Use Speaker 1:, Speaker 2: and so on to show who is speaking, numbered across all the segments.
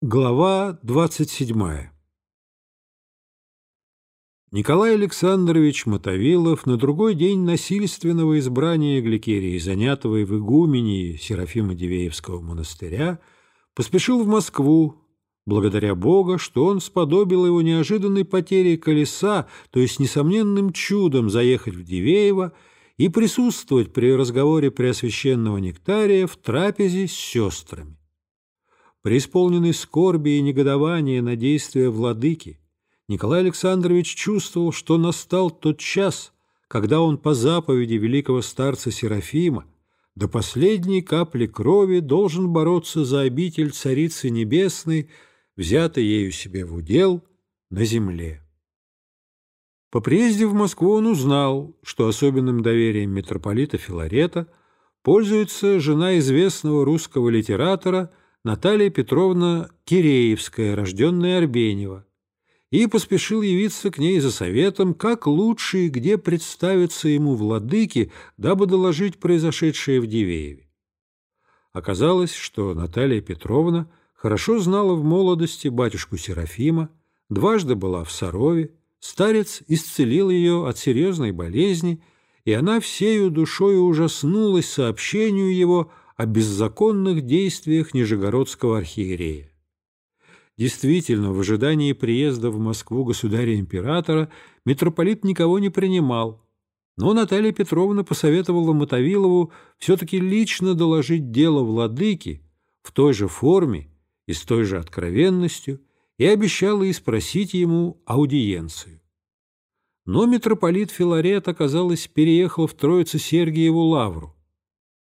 Speaker 1: Глава 27 Николай Александрович Мотовилов на другой день насильственного избрания Гликерии, занятого в игумении Серафима Дивеевского монастыря, поспешил в Москву, благодаря Бога, что он сподобил его неожиданной потере колеса, то есть несомненным чудом заехать в Дивеево и присутствовать при разговоре Преосвященного Нектария в трапезе с сестрами преисполненный скорби и негодования на действия владыки, Николай Александрович чувствовал, что настал тот час, когда он по заповеди великого старца Серафима до последней капли крови должен бороться за обитель Царицы Небесной, взятой ею себе в удел на земле. По приезде в Москву он узнал, что особенным доверием митрополита Филарета пользуется жена известного русского литератора Наталья Петровна Киреевская, рожденная Арбенева, и поспешил явиться к ней за советом, как лучше и где представиться ему владыке, дабы доложить произошедшее в Дивееве. Оказалось, что Наталья Петровна хорошо знала в молодости батюшку Серафима, дважды была в Сарове, старец исцелил ее от серьезной болезни, и она всею душою ужаснулась сообщению его о беззаконных действиях Нижегородского архиерея. Действительно, в ожидании приезда в Москву государя-императора митрополит никого не принимал, но Наталья Петровна посоветовала Мотовилову все-таки лично доложить дело владыки в той же форме и с той же откровенностью и обещала и спросить ему аудиенцию. Но митрополит Филарет, оказалось, переехал в Троице-Сергиеву лавру,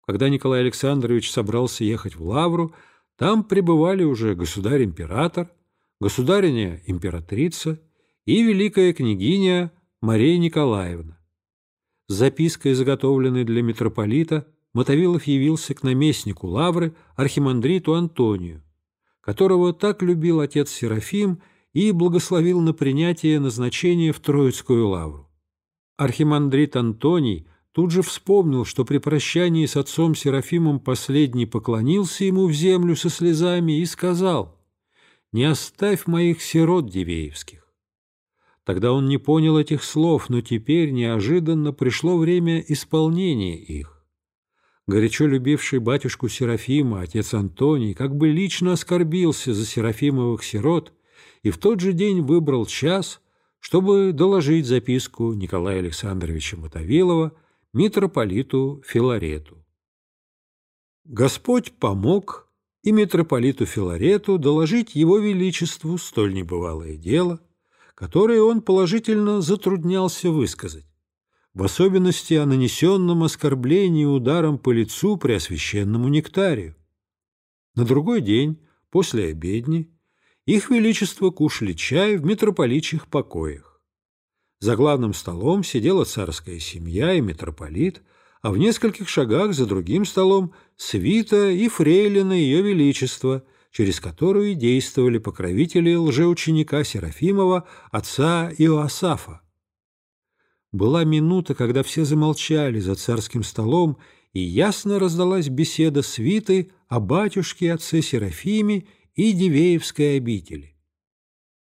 Speaker 1: когда Николай Александрович собрался ехать в Лавру, там пребывали уже государь-император, государиня-императрица и великая княгиня Мария Николаевна. С запиской, заготовленной для митрополита, Мотовилов явился к наместнику Лавры, архимандриту Антонию, которого так любил отец Серафим и благословил на принятие назначения в Троицкую Лавру. Архимандрит Антоний – тут же вспомнил, что при прощании с отцом Серафимом последний поклонился ему в землю со слезами и сказал «Не оставь моих сирот Дивеевских». Тогда он не понял этих слов, но теперь неожиданно пришло время исполнения их. Горячо любивший батюшку Серафима, отец Антоний, как бы лично оскорбился за Серафимовых сирот и в тот же день выбрал час, чтобы доложить записку Николая Александровича Мотовилова митрополиту Филарету. Господь помог и митрополиту Филарету доложить его величеству столь небывалое дело, которое он положительно затруднялся высказать, в особенности о нанесенном оскорблении ударом по лицу преосвященному нектарию. На другой день, после обедни, их величество кушали чай в митрополичьих покоях. За главным столом сидела царская семья и митрополит, а в нескольких шагах за другим столом свита и фрейлина ее величества, через которую действовали покровители лжеученика Серафимова, отца Иоасафа. Была минута, когда все замолчали за царским столом, и ясно раздалась беседа свиты о батюшке отце Серафиме и Дивеевской обители.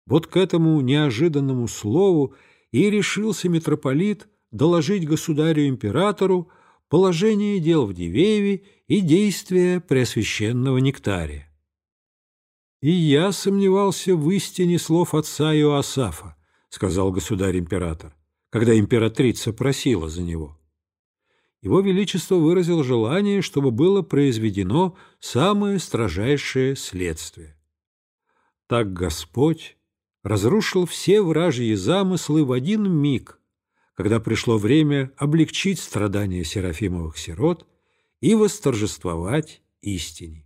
Speaker 1: Вот к этому неожиданному слову и решился митрополит доложить государю-императору положение дел в Дивееве и действия Преосвященного Нектария. «И я сомневался в истине слов отца Иоасафа», — сказал государь-император, когда императрица просила за него. Его Величество выразил желание, чтобы было произведено самое строжайшее следствие. Так Господь разрушил все вражьи замыслы в один миг, когда пришло время облегчить страдания Серафимовых сирот и восторжествовать истине.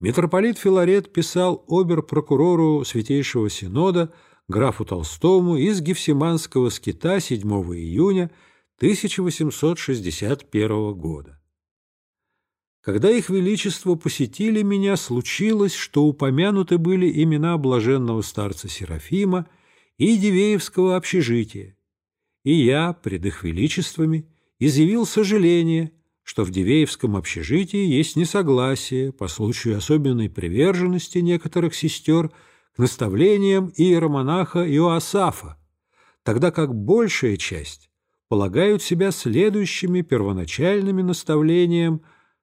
Speaker 1: Митрополит Филарет писал обер-прокурору Святейшего Синода графу Толстому из Гефсиманского скита 7 июня 1861 года. Когда их величество посетили меня, случилось, что упомянуты были имена блаженного старца Серафима и Дивеевского общежития, и я, пред их величествами, изъявил сожаление, что в Дивеевском общежитии есть несогласие по случаю особенной приверженности некоторых сестер к наставлениям иеромонаха Иоасафа, тогда как большая часть полагают себя следующими первоначальными наставлениям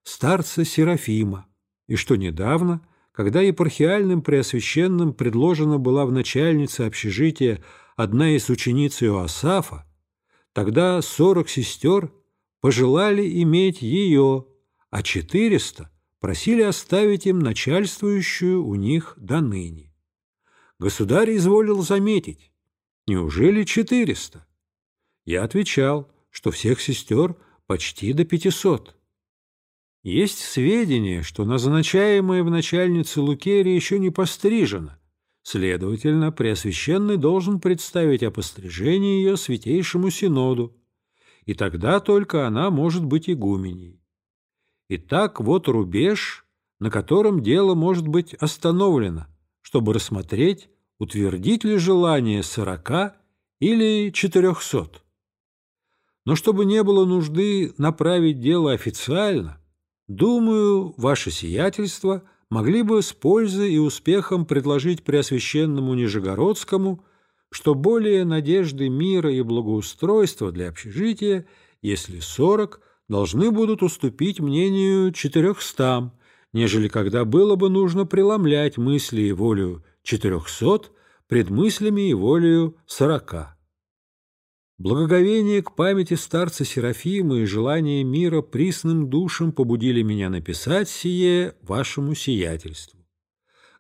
Speaker 1: старца Серафима, и что недавно, когда епархиальным преосвященным предложена была в начальнице общежития одна из учениц Иоасафа, тогда сорок сестер пожелали иметь ее, а четыреста просили оставить им начальствующую у них до ныне. Государь изволил заметить, неужели четыреста? Я отвечал, что всех сестер почти до пятисот. Есть сведения, что назначаемая в начальнице Лукерия еще не пострижена, следовательно, Преосвященный должен представить о пострижении ее Святейшему Синоду, и тогда только она может быть игуменей. Итак, вот рубеж, на котором дело может быть остановлено, чтобы рассмотреть, утвердить ли желание сорока или четырехсот. Но чтобы не было нужды направить дело официально, думаю, ваше сиятельство могли бы с пользой и успехом предложить Преосвященному Нижегородскому, что более надежды мира и благоустройства для общежития, если сорок, должны будут уступить мнению четырехстам, нежели когда было бы нужно преломлять мысли и волю четырехсот пред мыслями и волею сорока. Благоговение к памяти старца Серафима и желание мира присным душам побудили меня написать сие вашему сиятельству.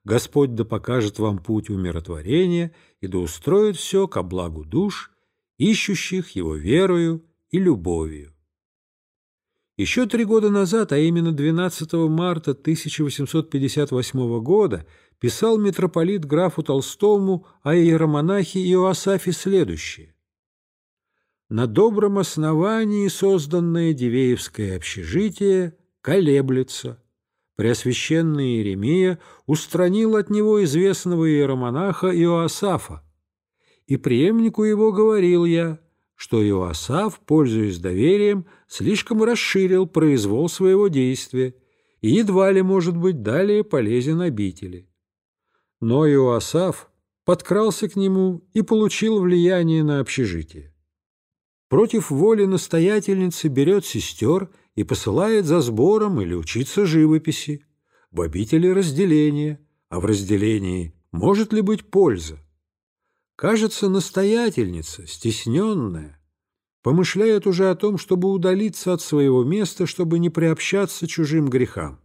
Speaker 1: Господь да покажет вам путь умиротворения и да устроит все ко благу душ, ищущих Его верою и любовью. Еще три года назад, а именно 12 марта 1858 года, писал митрополит графу Толстому о иеромонахе Иоасафе следующее на добром основании созданное Дивеевское общежитие колеблется. Преосвященный Иеремия устранил от него известного иеромонаха Иоасафа, и преемнику его говорил я, что Иоасаф, пользуясь доверием, слишком расширил произвол своего действия и едва ли, может быть, далее полезен обители. Но Иоасаф подкрался к нему и получил влияние на общежитие против воли настоятельницы берет сестер и посылает за сбором или учиться живописи, в обители разделения, а в разделении может ли быть польза? Кажется, настоятельница, стесненная, помышляет уже о том, чтобы удалиться от своего места, чтобы не приобщаться чужим грехам.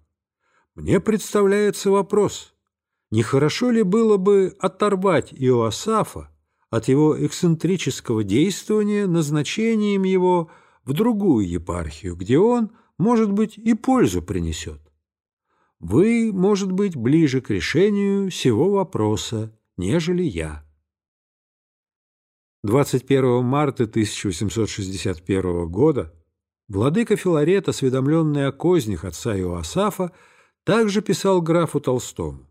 Speaker 1: Мне представляется вопрос, не хорошо ли было бы оторвать Иоасафа от его эксцентрического действования назначением его в другую епархию, где он, может быть, и пользу принесет. Вы, может быть, ближе к решению всего вопроса, нежели я. 21 марта 1861 года владыка Филарет, осведомленный о кознях отца Иоасафа, также писал графу Толстому.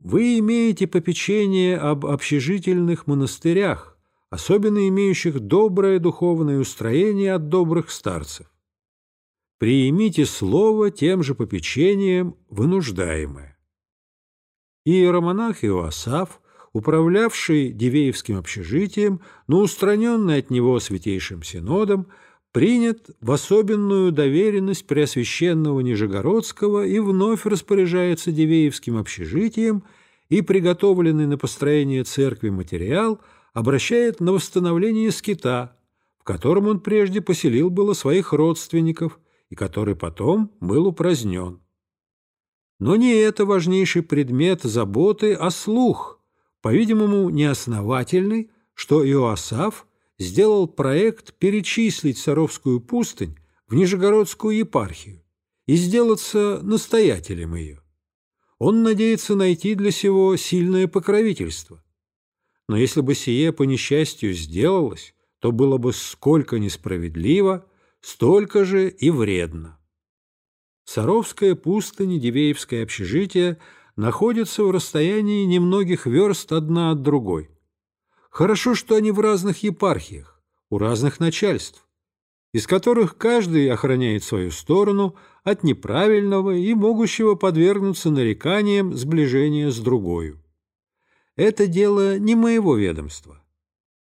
Speaker 1: Вы имеете попечение об общежительных монастырях, особенно имеющих доброе духовное устроение от добрых старцев. Приимите слово тем же попечением вынуждаемое. Иеромонах Иоасаф, управлявший Дивеевским общежитием, но устраненный от него Святейшим Синодом, принят в особенную доверенность Преосвященного Нижегородского и вновь распоряжается Дивеевским общежитием и приготовленный на построение церкви материал обращает на восстановление скита, в котором он прежде поселил было своих родственников и который потом был упразднен. Но не это важнейший предмет заботы, а слух, по-видимому, неосновательный, что Иоасаф сделал проект перечислить Саровскую пустынь в Нижегородскую епархию и сделаться настоятелем ее. Он надеется найти для сего сильное покровительство. Но если бы сие по несчастью сделалось, то было бы сколько несправедливо, столько же и вредно. Саровская пустынь и Дивеевское общежитие находятся в расстоянии немногих верст одна от другой – Хорошо, что они в разных епархиях, у разных начальств. из которых каждый охраняет свою сторону от неправильного и могущего подвергнуться нареканиям сближения с другою. Это дело не моего ведомства,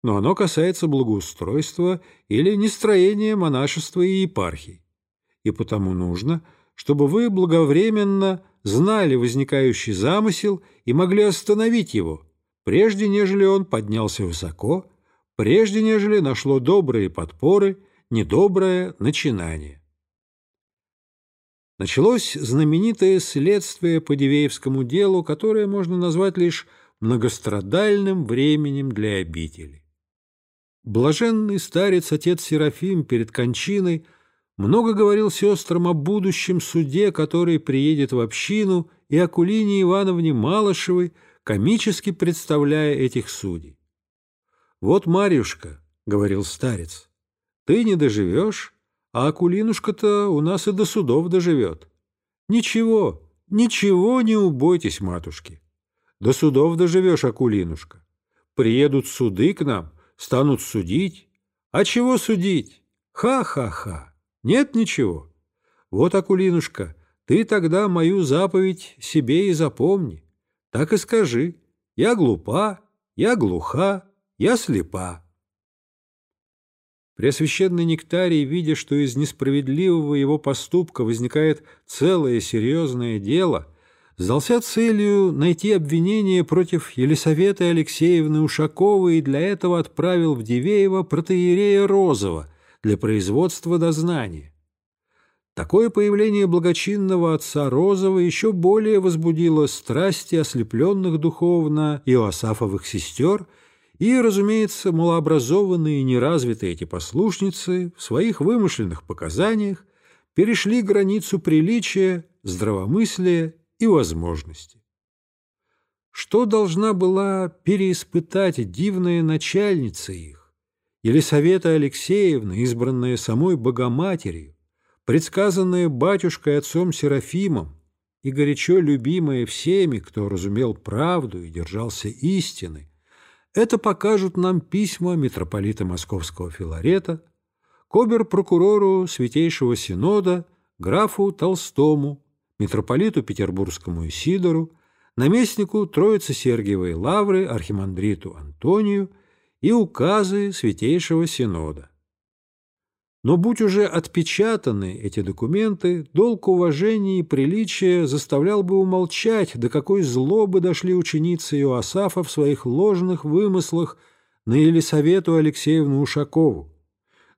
Speaker 1: но оно касается благоустройства или нестроения монашества и епархий, и потому нужно, чтобы вы благовременно знали возникающий замысел и могли остановить его, прежде нежели он поднялся высоко, прежде нежели нашло добрые подпоры, недоброе начинание. Началось знаменитое следствие по Дивеевскому делу, которое можно назвать лишь многострадальным временем для обители. Блаженный старец отец Серафим перед кончиной много говорил сестрам о будущем суде, который приедет в общину, и о Ивановне Малышевой, комически представляя этих судей. «Вот, Марьюшка», — говорил старец, — «ты не доживешь, а Акулинушка-то у нас и до судов доживет. Ничего, ничего не убойтесь, матушки. До судов доживешь, Акулинушка. Приедут суды к нам, станут судить. А чего судить? Ха-ха-ха. Нет ничего. Вот, Акулинушка, ты тогда мою заповедь себе и запомни. Так и скажи. Я глупа, я глуха, я слепа. Преосвященный Нектарий, видя, что из несправедливого его поступка возникает целое серьезное дело, сдался целью найти обвинение против Елисаветы Алексеевны Ушаковой и для этого отправил в Дивеево протеерея Розова для производства дознания. Такое появление благочинного отца Розова еще более возбудило страсти ослепленных духовно Иоасафовых сестер – и, разумеется, малообразованные и неразвитые эти послушницы в своих вымышленных показаниях перешли границу приличия, здравомыслия и возможности. Что должна была переиспытать дивная начальница их, Елисавета Алексеевна, избранная самой Богоматерью, предсказанная батюшкой отцом Серафимом и горячо любимая всеми, кто разумел правду и держался истины, это покажут нам письма митрополита Московского Филарета, кобер-прокурору Святейшего Синода, графу Толстому, митрополиту Петербургскому Исидору, наместнику Троицы Сергиевой Лавры архимандриту Антонию и указы Святейшего Синода. Но будь уже отпечатаны эти документы, долг уважения и приличия заставлял бы умолчать, до какой злобы дошли ученицы Иоасафа в своих ложных вымыслах на Елисавету Алексеевну Ушакову.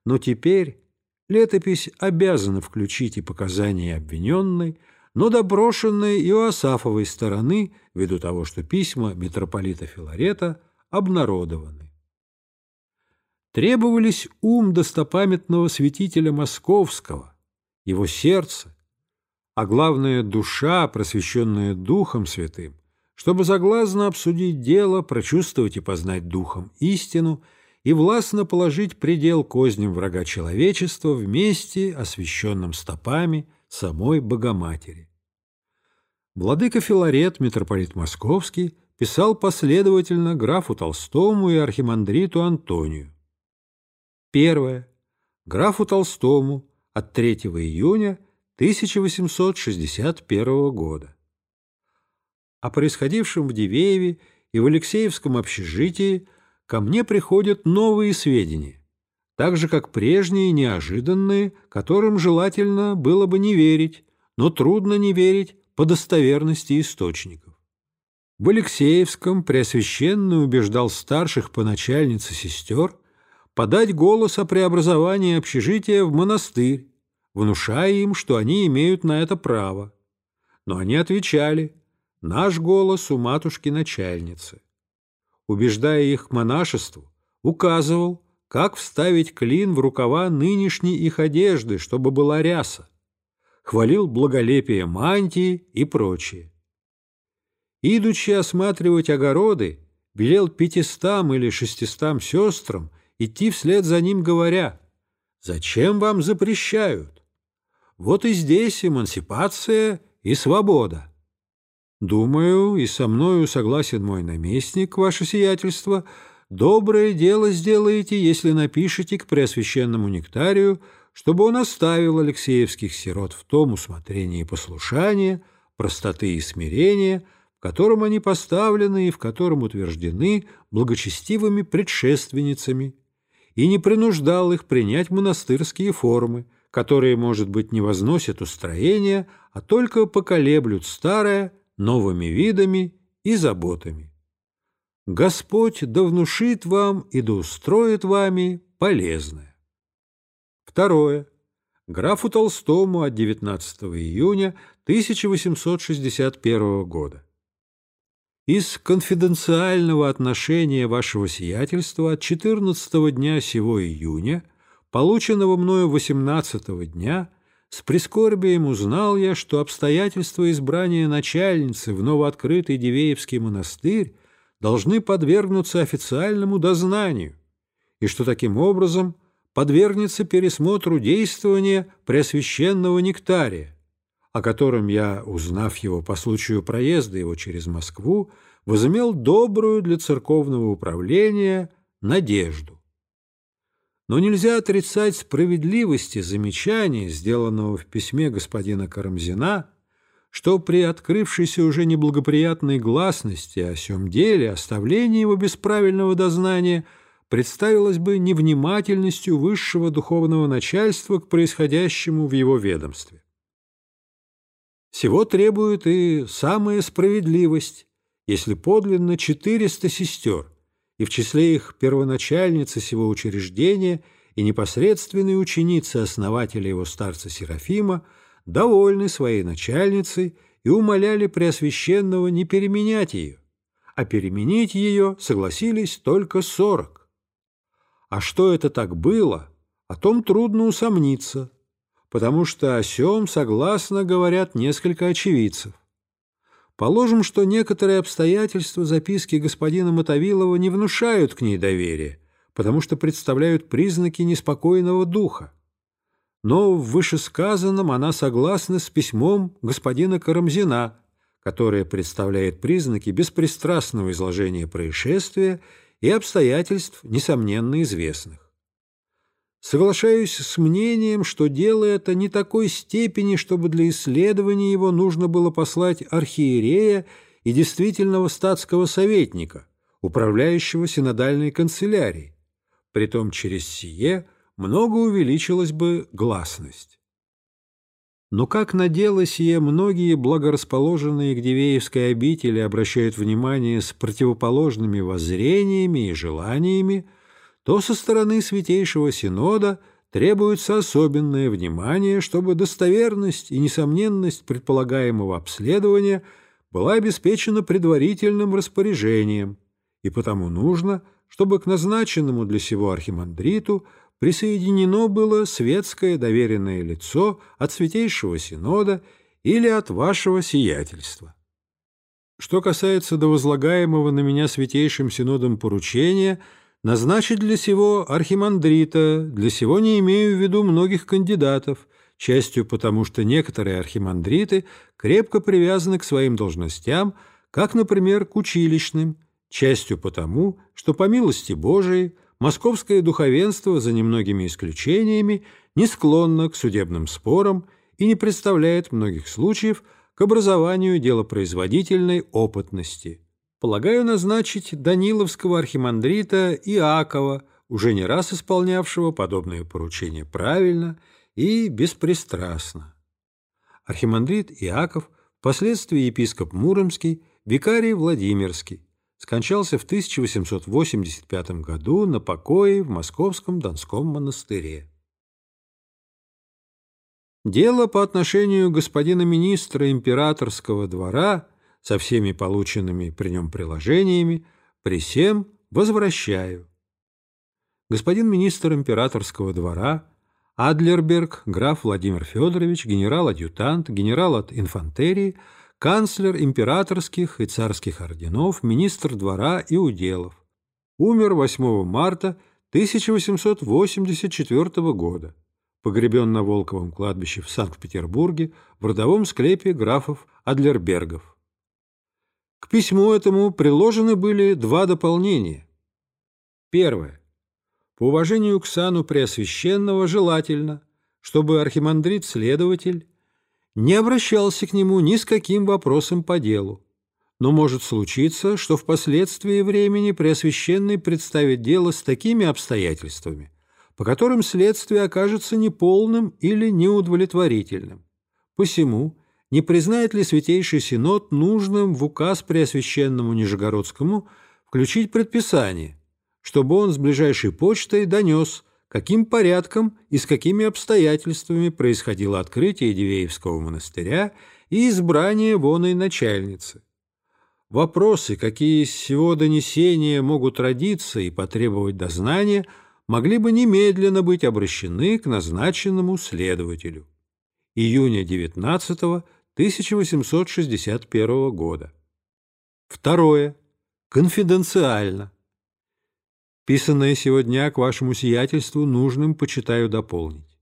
Speaker 1: Но теперь летопись обязана включить и показания обвиненной, но доброшенные Иоасафовой стороны, ввиду того, что письма митрополита Филарета обнародованы требовались ум достопамятного святителя Московского, его сердце, а главное – душа, просвещенная Духом Святым, чтобы заглазно обсудить дело, прочувствовать и познать Духом истину и властно положить предел козням врага человечества вместе, освященным стопами самой Богоматери. Владыка Филарет, митрополит Московский, писал последовательно графу Толстому и архимандриту Антонию. Первое. Графу Толстому от 3 июня 1861 года. О происходившем в Дивееве и в Алексеевском общежитии ко мне приходят новые сведения, так же, как прежние неожиданные, которым желательно было бы не верить, но трудно не верить по достоверности источников. В Алексеевском Преосвященный убеждал старших по начальнице сестер – подать голос о преобразовании общежития в монастырь, внушая им, что они имеют на это право. Но они отвечали «Наш голос у матушки-начальницы». Убеждая их к монашеству, указывал, как вставить клин в рукава нынешней их одежды, чтобы была ряса, хвалил благолепие мантии и прочее. Идучи осматривать огороды, велел пятистам или шестистам сестрам идти вслед за ним, говоря, «Зачем вам запрещают? Вот и здесь эмансипация и свобода». Думаю, и со мною согласен мой наместник, ваше сиятельство, доброе дело сделаете, если напишете к Преосвященному Нектарию, чтобы он оставил Алексеевских сирот в том усмотрении послушания, простоты и смирения, в котором они поставлены и в котором утверждены благочестивыми предшественницами, и не принуждал их принять монастырские формы, которые, может быть, не возносят устроения, а только поколеблют старое новыми видами и заботами. Господь да внушит вам и да устроит вами полезное. Второе. Графу Толстому от 19 июня 1861 года. Из конфиденциального отношения вашего сиятельства от 14 дня сего июня, полученного мною 18 дня, с прискорбием узнал я, что обстоятельства избрания начальницы в новооткрытый Дивеевский монастырь должны подвергнуться официальному дознанию, и что таким образом подвергнется пересмотру действования Преосвященного Нектария, о котором я, узнав его по случаю проезда его через Москву, возымел добрую для церковного управления надежду. Но нельзя отрицать справедливости замечания, сделанного в письме господина Карамзина, что при открывшейся уже неблагоприятной гласности о сём деле оставление его без правильного дознания представилось бы невнимательностью высшего духовного начальства к происходящему в его ведомстве. Всего требует и самая справедливость, если подлинно 400 сестер, и в числе их первоначальницы сего учреждения и непосредственные ученицы основателя его старца Серафима, довольны своей начальницей и умоляли Преосвященного не переменять ее, а переменить ее согласились только сорок. А что это так было, о том трудно усомниться – потому что о сём согласно говорят несколько очевидцев. Положим, что некоторые обстоятельства записки господина Мотовилова не внушают к ней доверия, потому что представляют признаки неспокойного духа. Но в вышесказанном она согласна с письмом господина Карамзина, которое представляет признаки беспристрастного изложения происшествия и обстоятельств, несомненно известных. Соглашаюсь с мнением, что дело это не такой степени, чтобы для исследования его нужно было послать архиерея и действительного статского советника, управляющего синодальной канцелярией. Притом через сие много увеличилась бы гласность. Но как на дело сие многие благорасположенные к Дивеевской обители обращают внимание с противоположными воззрениями и желаниями, то со стороны Святейшего Синода требуется особенное внимание, чтобы достоверность и несомненность предполагаемого обследования была обеспечена предварительным распоряжением, и потому нужно, чтобы к назначенному для сего архимандриту присоединено было светское доверенное лицо от Святейшего Синода или от вашего сиятельства. Что касается до возлагаемого на меня Святейшим Синодом поручения – Назначить для сего архимандрита, для сего не имею в виду многих кандидатов, частью потому, что некоторые архимандриты крепко привязаны к своим должностям, как, например, к училищным, частью потому, что, по милости Божией, московское духовенство, за немногими исключениями, не склонно к судебным спорам и не представляет многих случаев к образованию делопроизводительной опытности полагаю назначить Даниловского архимандрита Иакова, уже не раз исполнявшего подобные поручения правильно и беспристрастно. Архимандрит Иаков, впоследствии епископ Муромский, викарий Владимирский, скончался в 1885 году на покое в Московском Донском монастыре. Дело по отношению господина министра императорского двора – со всеми полученными при нем приложениями, при всем возвращаю. Господин министр императорского двора, Адлерберг, граф Владимир Федорович, генерал-адъютант, генерал от инфантерии, канцлер императорских и царских орденов, министр двора и уделов. Умер 8 марта 1884 года. Погребен на Волковом кладбище в Санкт-Петербурге в родовом склепе графов Адлербергов. К письму этому приложены были два дополнения. Первое. По уважению к сану Преосвященного желательно, чтобы архимандрит-следователь не обращался к нему ни с каким вопросом по делу, но может случиться, что впоследствии времени Преосвященный представит дело с такими обстоятельствами, по которым следствие окажется неполным или неудовлетворительным. Посему не признает ли Святейший Синод нужным в указ Преосвященному Нижегородскому включить предписание, чтобы он с ближайшей почтой донес, каким порядком и с какими обстоятельствами происходило открытие Дивеевского монастыря и избрание воной начальницы. Вопросы, какие из всего донесения могут родиться и потребовать дознания, могли бы немедленно быть обращены к назначенному следователю. Июня 19 1861 года. Второе. Конфиденциально. Писанное сегодня к вашему сиятельству нужным почитаю дополнить.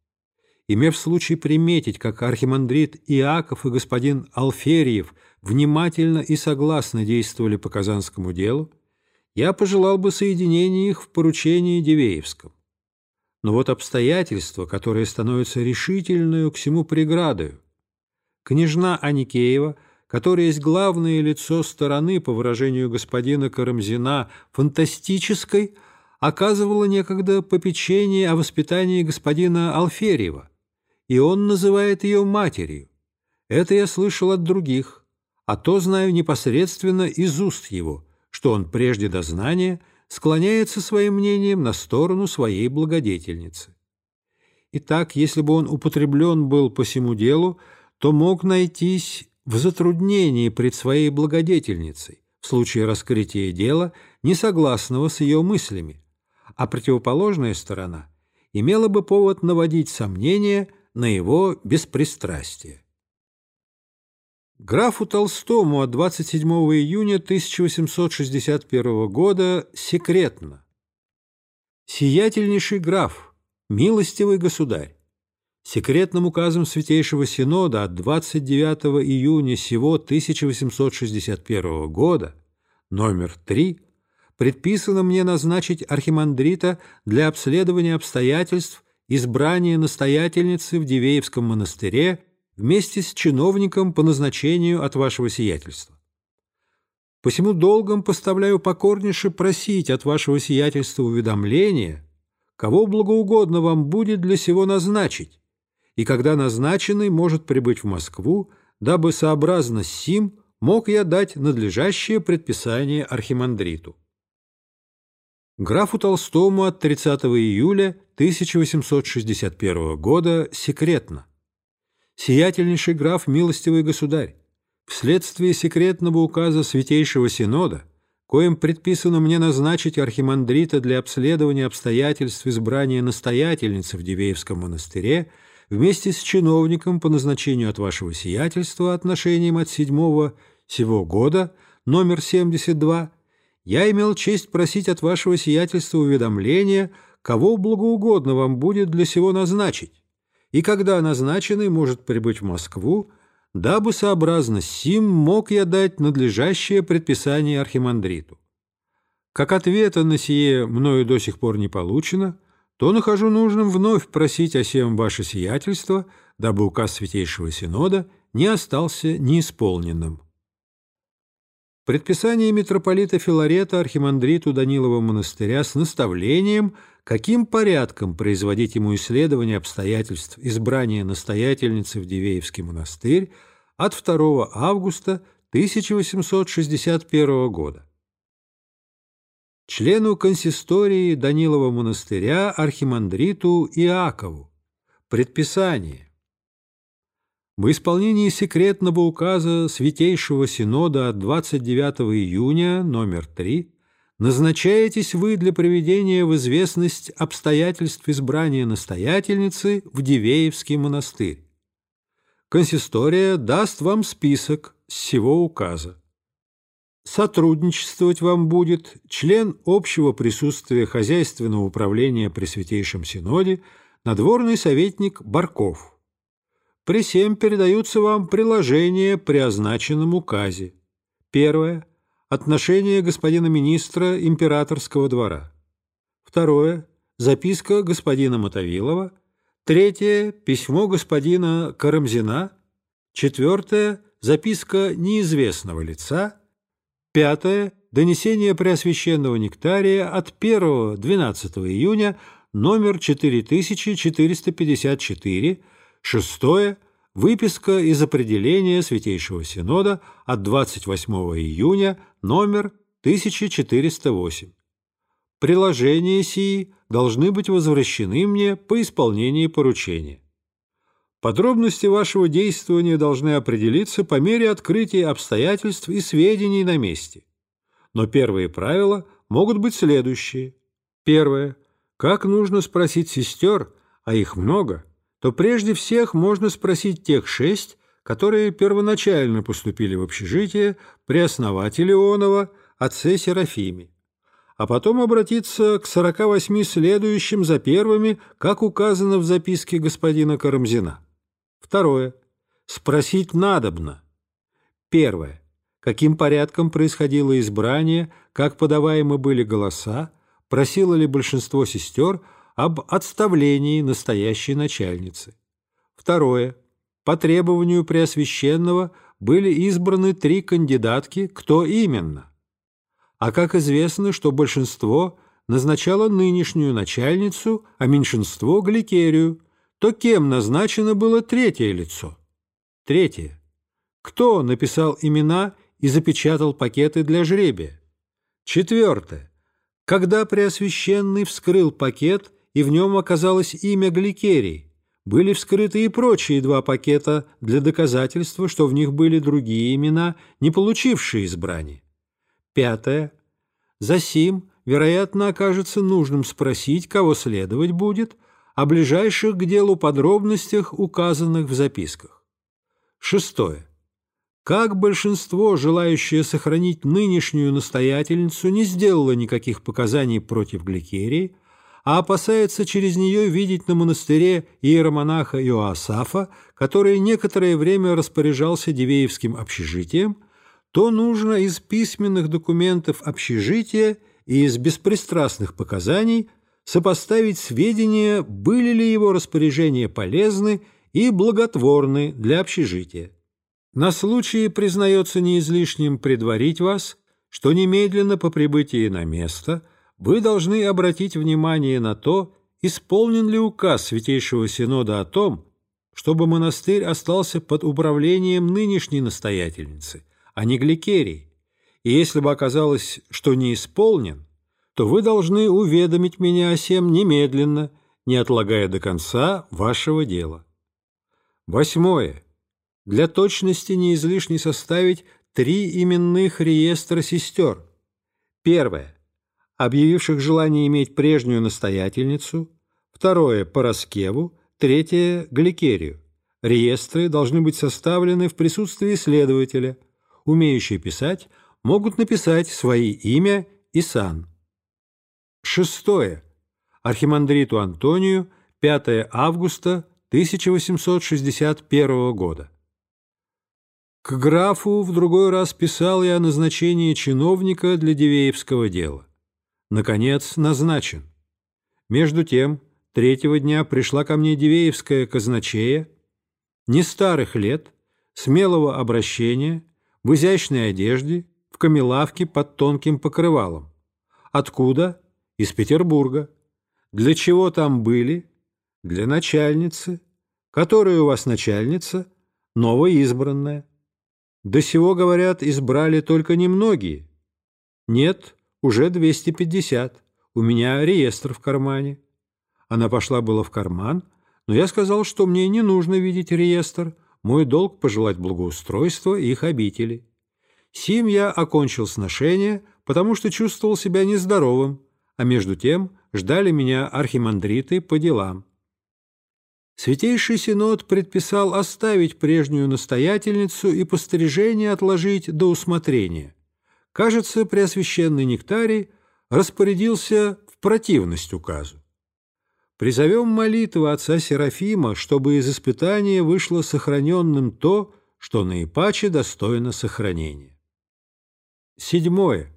Speaker 1: Имев случай приметить, как архимандрит Иаков и господин Алфериев внимательно и согласно действовали по Казанскому делу, я пожелал бы соединения их в поручении Дивеевском. Но вот обстоятельства, которые становятся решительную к всему преградою. Княжна Аникеева – которая есть главное лицо стороны, по выражению господина Карамзина, фантастической, оказывала некогда попечение о воспитании господина Алферьева, и он называет ее матерью. Это я слышал от других, а то знаю непосредственно из уст его, что он прежде дознания склоняется своим мнением на сторону своей благодетельницы. Итак, если бы он употреблен был по всему делу, то мог найтись в затруднении пред своей благодетельницей в случае раскрытия дела, не согласного с ее мыслями, а противоположная сторона имела бы повод наводить сомнения на его беспристрастие. Графу Толстому от 27 июня 1861 года секретно. «Сиятельнейший граф, милостивый государь, секретным указом Святейшего Синода от 29 июня сего 1861 года, номер 3, предписано мне назначить архимандрита для обследования обстоятельств избрания настоятельницы в Дивеевском монастыре вместе с чиновником по назначению от вашего сиятельства. Посему долгом поставляю покорнейше просить от вашего сиятельства уведомления, кого благоугодно вам будет для сего назначить, и когда назначенный может прибыть в Москву, дабы сообразно с сим мог я дать надлежащее предписание архимандриту графу Толстому от 30 июля 1861 года секретно. Сиятельнейший граф, милостивый государь, вследствие секретного указа Святейшего Синода, коим предписано мне назначить архимандрита для обследования обстоятельств избрания настоятельницы в Дивеевском монастыре вместе с чиновником по назначению от вашего сиятельства отношением от 7 сего года, номер 72, я имел честь просить от вашего сиятельства уведомления, кого благоугодно вам будет для сего назначить, и когда назначенный может прибыть в Москву, дабы сообразно сим мог я дать надлежащее предписание архимандриту. Как ответа на сие мною до сих пор не получено, то нахожу нужным вновь просить о сем ваше сиятельство, дабы указ Святейшего Синода не остался неисполненным. Предписание митрополита Филарета архимандриту Данилова монастыря с наставлением, каким порядком производить ему исследование обстоятельств избрания настоятельницы в Дивеевский монастырь от 2 августа 1861 года. Члену консистории Данилова монастыря архимандриту Иакову. Предписание в исполнении секретного указа Святейшего Синода от 29 июня, номер 3, назначаетесь вы для приведения в известность обстоятельств избрания настоятельницы в Дивеевский монастырь. Консистория даст вам список всего указа. Сотрудничествовать вам будет член общего присутствия хозяйственного управления при Святейшем Синоде, надворный советник Барков – при всем передаются вам приложения при означенном указе. Первое. Отношение господина министра императорского двора. Второе. Записка господина Мотовилова. Третье – письмо господина Карамзина. Четвертое – записка неизвестного лица. Пятое – донесение Преосвященного Нектария от 1-12 июня, номер 4454. Шестое – выписка из определения Святейшего Синода от 28 июня, номер 1408. Приложения сии должны быть возвращены мне по исполнении поручения. Подробности вашего действования должны определиться по мере открытия обстоятельств и сведений на месте. Но первые правила могут быть следующие. Первое. Как нужно спросить сестер, а их много, то прежде всех можно спросить тех шесть, которые первоначально поступили в общежитие при основателе Ионова, отце Серафиме а потом обратиться к 48 следующим за первыми, как указано в записке господина Карамзина. Второе. Спросить надобно. Первое. Каким порядком происходило избрание, как подаваемы были голоса, просило ли большинство сестер об отставлении настоящей начальницы. Второе. По требованию Преосвященного были избраны три кандидатки, кто именно – а как известно, что большинство назначало нынешнюю начальницу, а меньшинство – гликерию, то кем назначено было третье лицо? Третье. Кто написал имена и запечатал пакеты для жребия? Четвертое. Когда Преосвященный вскрыл пакет, и в нем оказалось имя Гликерии, были вскрыты и прочие два пакета для доказательства, что в них были другие имена, не получившие избрание. Пятое. Засим, вероятно, окажется нужным спросить, кого следовать будет, о ближайших к делу подробностях, указанных в записках. Шестое. Как большинство, желающее сохранить нынешнюю настоятельницу, не сделало никаких показаний против Гликерии, а опасается через нее видеть на монастыре иеромонаха Иоасафа, который некоторое время распоряжался Дивеевским общежитием, то нужно из письменных документов общежития и из беспристрастных показаний сопоставить сведения, были ли его распоряжения полезны и благотворны для общежития. На случай признается не излишним предварить вас, что немедленно по прибытии на место вы должны обратить внимание на то, исполнен ли указ Святейшего Синода о том, чтобы монастырь остался под управлением нынешней настоятельницы – а не гликерий, и если бы оказалось, что не исполнен, то вы должны уведомить меня о сем немедленно, не отлагая до конца вашего дела. Восьмое. Для точности не излишне составить три именных реестра сестер. Первое. Объявивших желание иметь прежнюю настоятельницу. Второе. Пороскеву. Третье. Гликерию. Реестры должны быть составлены в присутствии следователя – умеющие писать, могут написать свои имя и сан. Шестое. Архимандриту Антонию, 5 августа 1861 года. К графу в другой раз писал я о назначении чиновника для Дивеевского дела. Наконец, назначен. Между тем, третьего дня пришла ко мне Дивеевская казначея, не старых лет, смелого обращения, в изящной одежде, в камелавке под тонким покрывалом. Откуда? Из Петербурга. Для чего там были? Для начальницы. Которая у вас начальница? Новоизбранная. До сего, говорят, избрали только немногие. Нет, уже 250. У меня реестр в кармане. Она пошла было в карман, но я сказал, что мне не нужно видеть реестр, мой долг пожелать благоустройства их обители. Сим я окончил сношение, потому что чувствовал себя нездоровым, а между тем ждали меня архимандриты по делам. Святейший Синод предписал оставить прежнюю настоятельницу и пострижение отложить до усмотрения. Кажется, Преосвященный Нектарий распорядился в противность указу. Призовем молитву отца Серафима, чтобы из испытания вышло сохраненным то, что наипаче достойно сохранения. Седьмое.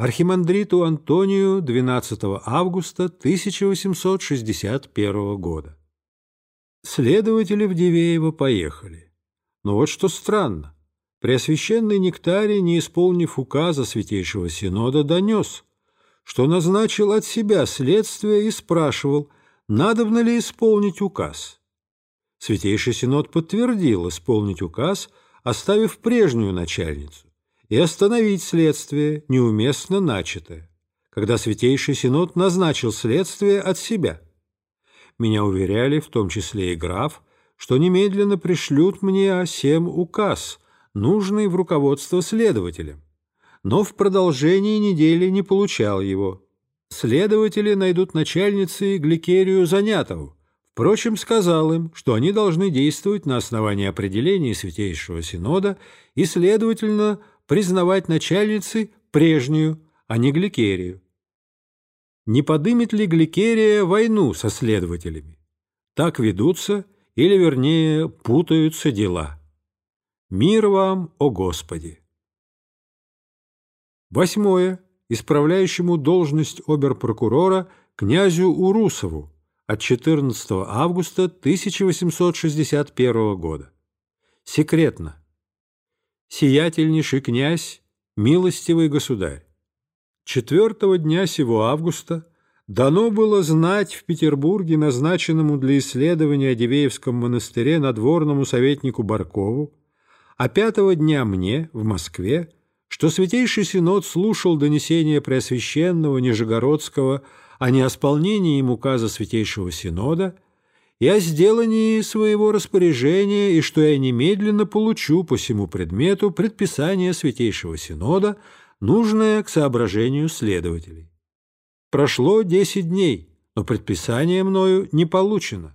Speaker 1: Архимандриту Антонию 12 августа 1861 года. Следователи в Дивеево поехали. Но вот что странно. Преосвященный Нектарий, не исполнив указа Святейшего Синода, донес, что назначил от себя следствие и спрашивал, надобно ли исполнить указ. Святейший Синод подтвердил исполнить указ, оставив прежнюю начальницу, и остановить следствие, неуместно начатое, когда Святейший Синод назначил следствие от себя. Меня уверяли, в том числе и граф, что немедленно пришлют мне всем указ, нужный в руководство следователям. Но в продолжении недели не получал его. Следователи найдут начальницы Гликерию Занятову. Впрочем, сказал им, что они должны действовать на основании определений Святейшего Синода и, следовательно, признавать начальницы прежнюю, а не Гликерию. Не подымет ли Гликерия войну со следователями? Так ведутся, или, вернее, путаются дела. Мир вам, о Господи! Восьмое. Исправляющему должность оберпрокурора князю Урусову от 14 августа 1861 года. Секретно. Сиятельнейший князь, милостивый государь, четвертого дня сего августа дано было знать в Петербурге назначенному для исследования о Дивеевском монастыре надворному советнику Баркову, а пятого дня мне, в Москве, что Святейший Синод слушал донесение Преосвященного Нижегородского о неосполнении им указа Святейшего Синода и о сделании своего распоряжения, и что я немедленно получу по всему предмету предписание Святейшего Синода, нужное к соображению следователей. Прошло десять дней, но предписание мною не получено.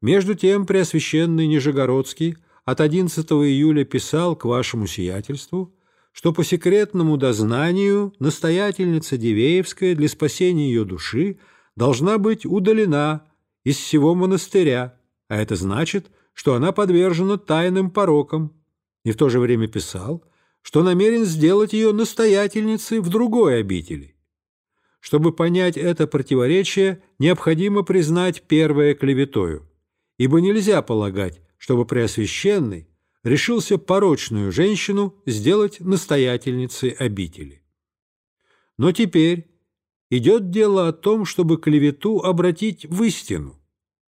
Speaker 1: Между тем Преосвященный Нижегородский – от 11 июля писал к вашему сиятельству, что по секретному дознанию настоятельница Дивеевская для спасения ее души должна быть удалена из всего монастыря, а это значит, что она подвержена тайным порокам, и в то же время писал, что намерен сделать ее настоятельницей в другой обители. Чтобы понять это противоречие, необходимо признать первое клеветою, ибо нельзя полагать, чтобы Преосвященный решился порочную женщину сделать настоятельницей обители. Но теперь идет дело о том, чтобы клевету обратить в истину.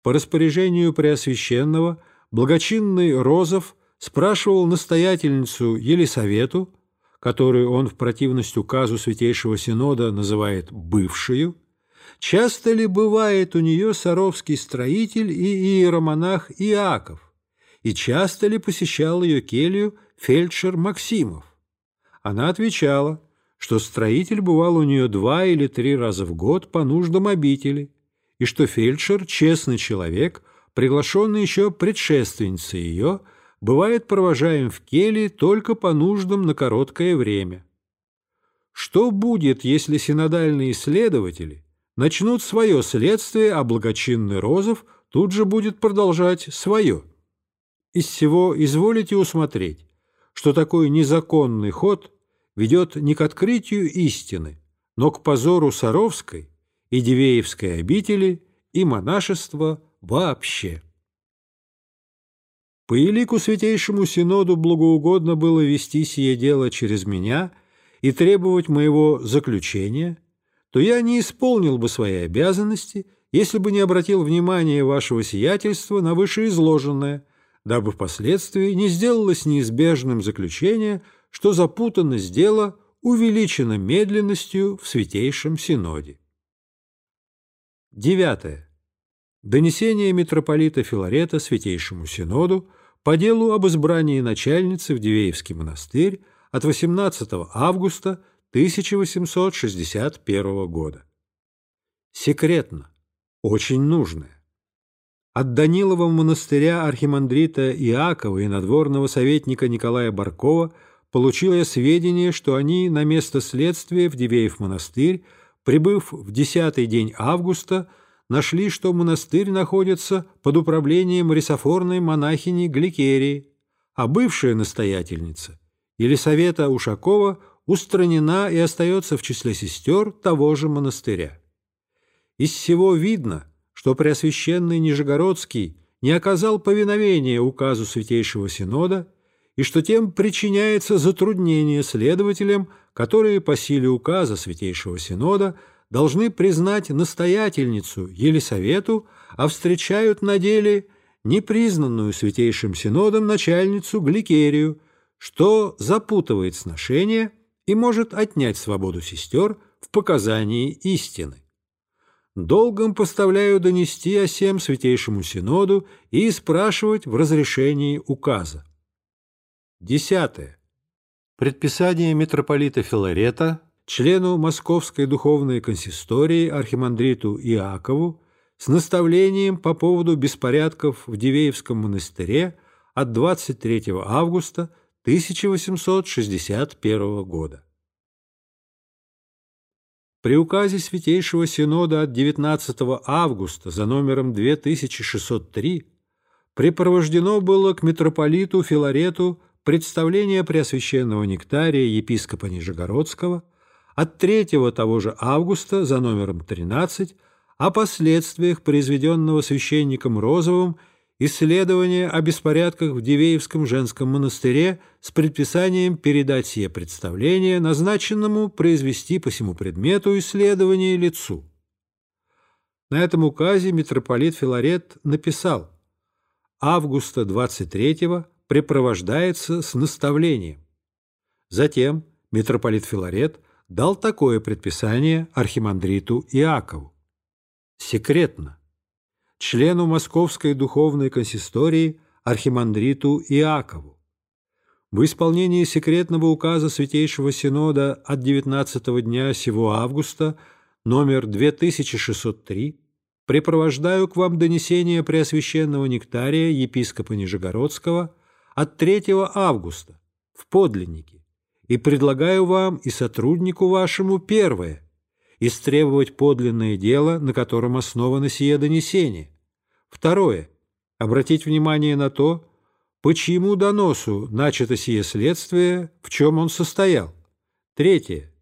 Speaker 1: По распоряжению Преосвященного благочинный Розов спрашивал настоятельницу Елисавету, которую он в противность указу Святейшего Синода называет «бывшую», часто ли бывает у нее саровский строитель и иеромонах Иаков, и часто ли посещал ее келью фельдшер Максимов. Она отвечала, что строитель бывал у нее два или три раза в год по нуждам обители, и что фельдшер – честный человек, приглашенный еще предшественницей ее, бывает провожаем в келье только по нуждам на короткое время. Что будет, если синодальные исследователи начнут свое следствие, а благочинный Розов тут же будет продолжать свое? Из всего изволите усмотреть, что такой незаконный ход ведет не к открытию истины, но к позору Саровской и Дивеевской обители и монашества вообще. По елику Святейшему Синоду благоугодно было вести сие дело через меня и требовать моего заключения, то я не исполнил бы свои обязанности, если бы не обратил внимание вашего сиятельства на вышеизложенное, дабы впоследствии не сделалось неизбежным заключение, что запутанность дела увеличена медленностью в Святейшем Синоде. Девятое. Донесение митрополита Филарета Святейшему Синоду по делу об избрании начальницы в Дивеевский монастырь от 18 августа 1861 года. Секретно, очень нужное. От Данилова монастыря архимандрита Иакова и надворного советника Николая Баркова получил я сведения, что они на место следствия в Дивеев монастырь, прибыв в десятый день августа, нашли, что монастырь находится под управлением рисофорной монахини Гликерии, а бывшая настоятельница Елисавета Ушакова устранена и остается в числе сестер того же монастыря. Из всего видно – что Преосвященный Нижегородский не оказал повиновения указу Святейшего Синода и что тем причиняется затруднение следователям, которые по силе указа Святейшего Синода должны признать настоятельницу Елисавету, а встречают на деле непризнанную Святейшим Синодом начальницу Гликерию, что запутывает сношение и может отнять свободу сестер в показании истины долгом поставляю донести о сем Святейшему Синоду и спрашивать в разрешении указа. Десятое. Предписание митрополита Филарета, члену Московской духовной консистории архимандриту Иакову, с наставлением по поводу беспорядков в Дивеевском монастыре от 23 августа 1861 года. При указе Святейшего Синода от 19 августа за номером 2603 припровождено было к митрополиту Филарету представление Преосвященного Нектария епископа Нижегородского от 3 того же августа за номером 13 о последствиях произведенного священником Розовым исследование о беспорядках в Дивеевском женском монастыре с предписанием передать сие представление назначенному произвести по всему предмету исследования лицу. На этом указе митрополит Филарет написал «Августа 23-го препровождается с наставлением». Затем митрополит Филарет дал такое предписание архимандриту Иакову. Секретно члену Московской духовной консистории архимандриту Иакову. В исполнении секретного указа Святейшего Синода от 19 дня сего августа, номер 2603, препровождаю к вам донесение Преосвященного Нектария епископа Нижегородского от 3 августа в подлиннике и предлагаю вам и сотруднику вашему первое – истребовать подлинное дело, на котором основано сие донесение. Второе. Обратить внимание на то, по чьему доносу начато сие следствие, в чем он состоял. Третье.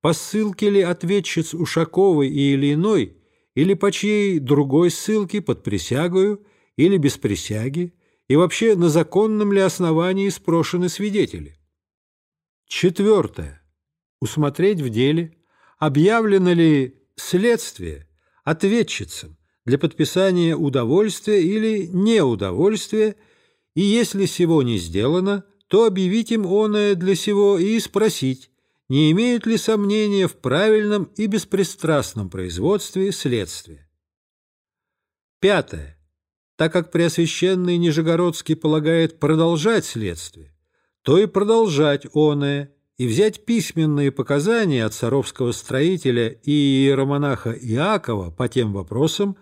Speaker 1: По ссылке ли ответчиц Ушаковой и или иной, или по чьей другой ссылке под присягою или без присяги, и вообще на законном ли основании спрошены свидетели. Четвертое. Усмотреть в деле – объявлено ли следствие ответчицам для подписания удовольствия или неудовольствия, и если сего не сделано, то объявить им оное для сего и спросить, не имеют ли сомнения в правильном и беспристрастном производстве следствия. Пятое. Так как Преосвященный Нижегородский полагает продолжать следствие, то и продолжать оное, и взять письменные показания от саровского строителя и иеромонаха Иакова по тем вопросам,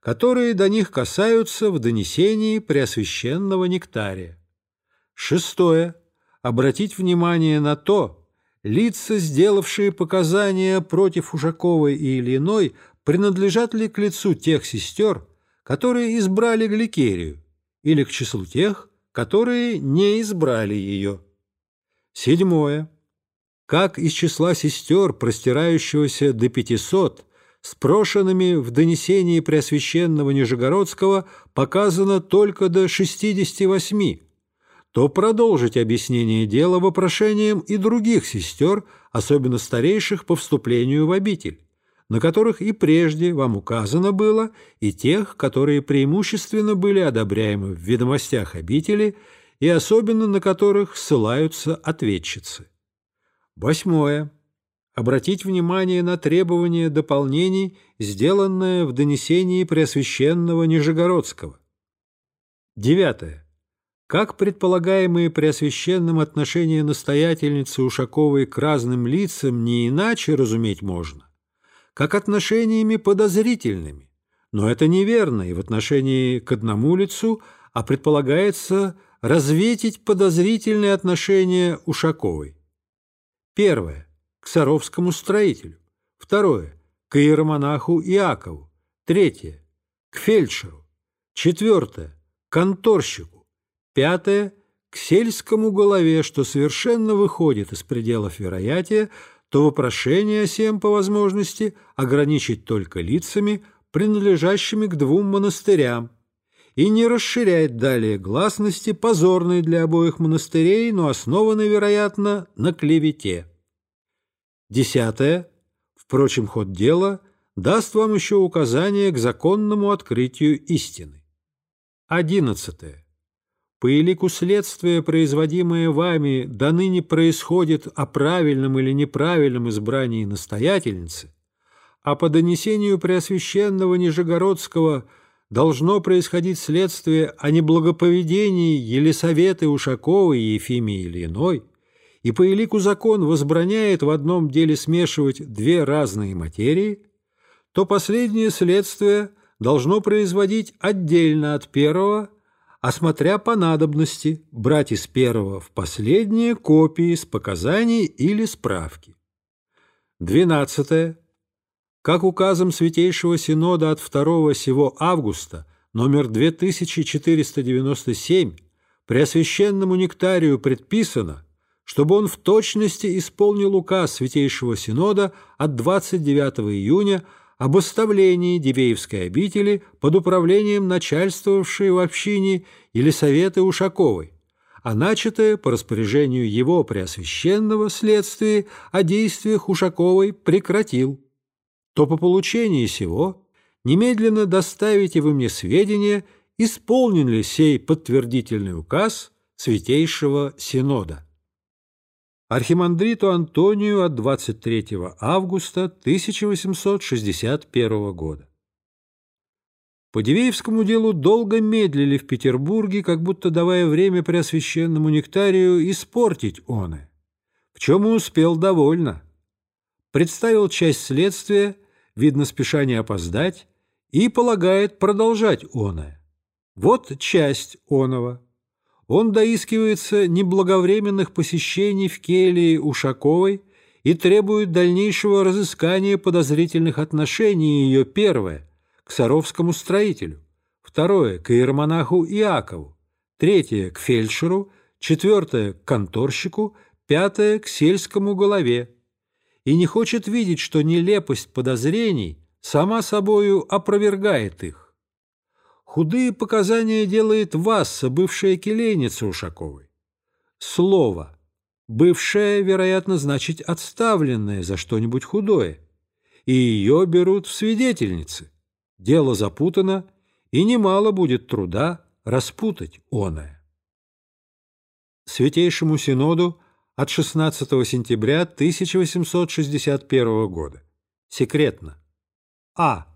Speaker 1: которые до них касаются в донесении Преосвященного Нектария. Шестое. Обратить внимание на то, лица, сделавшие показания против Ушаковой и Ильиной, принадлежат ли к лицу тех сестер, которые избрали Гликерию, или к числу тех, которые не избрали ее. Седьмое как из числа сестер, простирающегося до пятисот, спрошенными в донесении Преосвященного Нижегородского показано только до шестидесяти восьми, то продолжить объяснение дела вопрошением и других сестер, особенно старейших по вступлению в обитель, на которых и прежде вам указано было, и тех, которые преимущественно были одобряемы в ведомостях обители, и особенно на которых ссылаются ответчицы. Восьмое. Обратить внимание на требование дополнений, сделанное в донесении Преосвященного Нижегородского. Девятое. Как предполагаемые Преосвященным отношения настоятельницы Ушаковой к разным лицам не иначе разуметь можно, как отношениями подозрительными, но это неверно и в отношении к одному лицу, а предполагается разветить подозрительные отношения Ушаковой. Первое – к Саровскому строителю. Второе – к иеромонаху Иакову. Третье – к фельдшеру. Четвертое – к конторщику. Пятое – к сельскому голове, что совершенно выходит из пределов вероятия, то вопрошение всем по возможности ограничить только лицами, принадлежащими к двум монастырям, и не расширять далее гласности, позорной для обоих монастырей, но основанной, вероятно, на клевете. Десятое. Впрочем, ход дела даст вам еще указание к законному открытию истины. Одиннадцатое. По элику следствия, производимое вами, до ныне происходит о правильном или неправильном избрании настоятельницы, а по донесению Преосвященного Нижегородского должно происходить следствие о неблагоповедении Елисаветы Ушаковой и Ефимии Ильиной, и по элику закон возбраняет в одном деле смешивать две разные материи, то последнее следствие должно производить отдельно от первого, а смотря по надобности брать из первого в последнее копии с показаний или справки. Двенадцатое. Как указом Святейшего Синода от 2 сего августа, номер 2497, Преосвященному Нектарию предписано, чтобы он в точности исполнил указ Святейшего Синода от 29 июня об оставлении Дивеевской обители под управлением начальствовавшей в общине Елисаветы Ушаковой, а начатое по распоряжению его преосвященного следствия о действиях Ушаковой прекратил то по получении сего немедленно доставите вы мне сведения, исполнен ли сей подтвердительный указ Святейшего Синода. Архимандриту Антонию от 23 августа 1861 года. По Дивеевскому делу долго медлили в Петербурге, как будто давая время Преосвященному Нектарию испортить оное, в чем и успел довольно. Представил часть следствия, видно, спеша не опоздать, и полагает продолжать оное. Вот часть оного. Он доискивается неблаговременных посещений в келии Ушаковой и требует дальнейшего разыскания подозрительных отношений ее первое к Саровскому строителю, второе к иеромонаху Иакову, третье к фельдшеру, четвертое к конторщику, пятое к сельскому голове, и не хочет видеть, что нелепость подозрений сама собою опровергает их. Худые показания делает Васса, бывшая келейница Ушаковой. Слово «бывшая», вероятно, значит «отставленная» за что-нибудь худое, и ее берут в свидетельницы. Дело запутано, и немало будет труда распутать оное. Святейшему Синоду – от 16 сентября 1861 года. Секретно. А.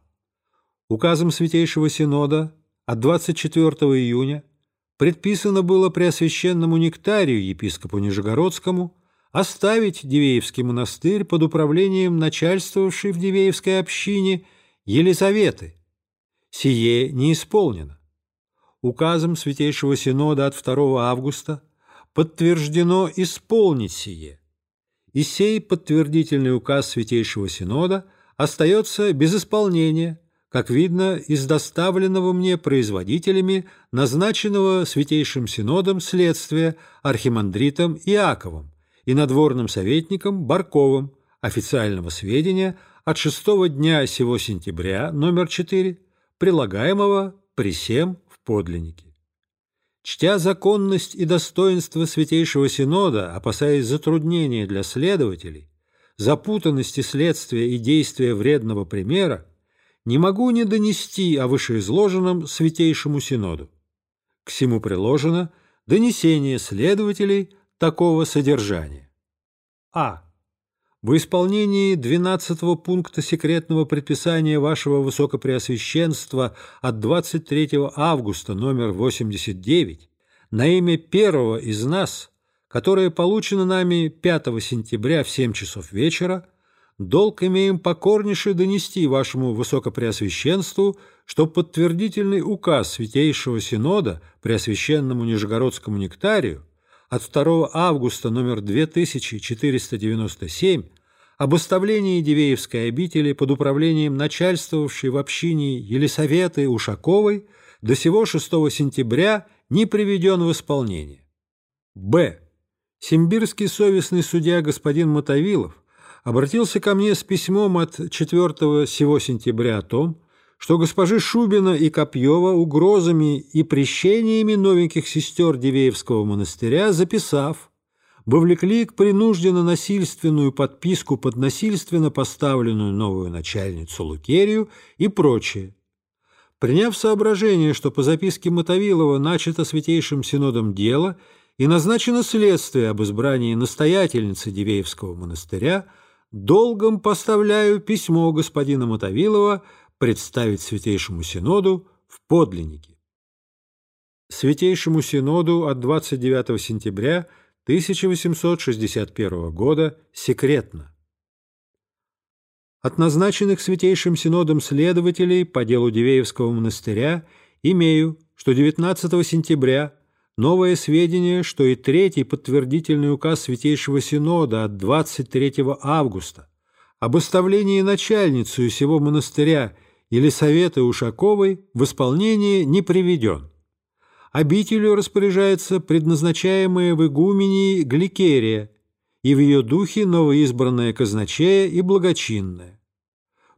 Speaker 1: Указом Святейшего Синода от 24 июня предписано было Преосвященному Нектарию, епископу Нижегородскому, оставить Дивеевский монастырь под управлением начальствовавшей в Дивеевской общине Елизаветы. Сие не исполнено. Указом Святейшего Синода от 2 августа подтверждено исполнить сие. И сей подтвердительный указ Святейшего Синода остается без исполнения, как видно из доставленного мне производителями назначенного Святейшим Синодом следствия архимандритом Иаковом и надворным советником Барковым официального сведения от 6 дня сего сентября, номер 4, прилагаемого при всем в подлиннике. Чтя законность и достоинство Святейшего Синода, опасаясь затруднения для следователей, запутанности следствия и действия вредного примера, не могу не донести о вышеизложенном Святейшему Синоду. К всему приложено донесение следователей такого содержания. А. В исполнении 12 пункта секретного предписания вашего Высокопреосвященства от 23 августа номер 89 на имя первого из нас, которое получено нами 5 сентября в 7 часов вечера, долг имеем покорнейше донести вашему Высокопреосвященству, что подтвердительный указ Святейшего Синода Преосвященному Нижегородскому Нектарию от 2 августа номер 2497 об оставлении Дивеевской обители под управлением начальствовавшей в общине Елисаветы Ушаковой до сего 6 сентября не приведен в исполнение. Б. Симбирский совестный судья господин Мотовилов обратился ко мне с письмом от 4 сего сентября о том, что госпожи Шубина и Копьева угрозами и прещениями новеньких сестер Дивеевского монастыря, записав, вовлекли к принужденно-насильственную подписку под насильственно поставленную новую начальницу Лукерию и прочее. Приняв соображение, что по записке Мотовилова начато Святейшим Синодом дело и назначено следствие об избрании настоятельницы Дивеевского монастыря, долгом поставляю письмо господина Мотовилова представить Святейшему Синоду в подлиннике. Святейшему Синоду от 29 сентября 1861 года секретно. От назначенных Святейшим Синодом следователей по делу Дивеевского монастыря имею, что 19 сентября новое сведение, что и третий подтвердительный указ Святейшего Синода от 23 августа об оставлении начальницу сего монастыря Елисаветы Ушаковой в исполнение не приведен обителью распоряжается предназначаемая в игумении Гликерия и в ее духе новоизбранная казначея и благочинная.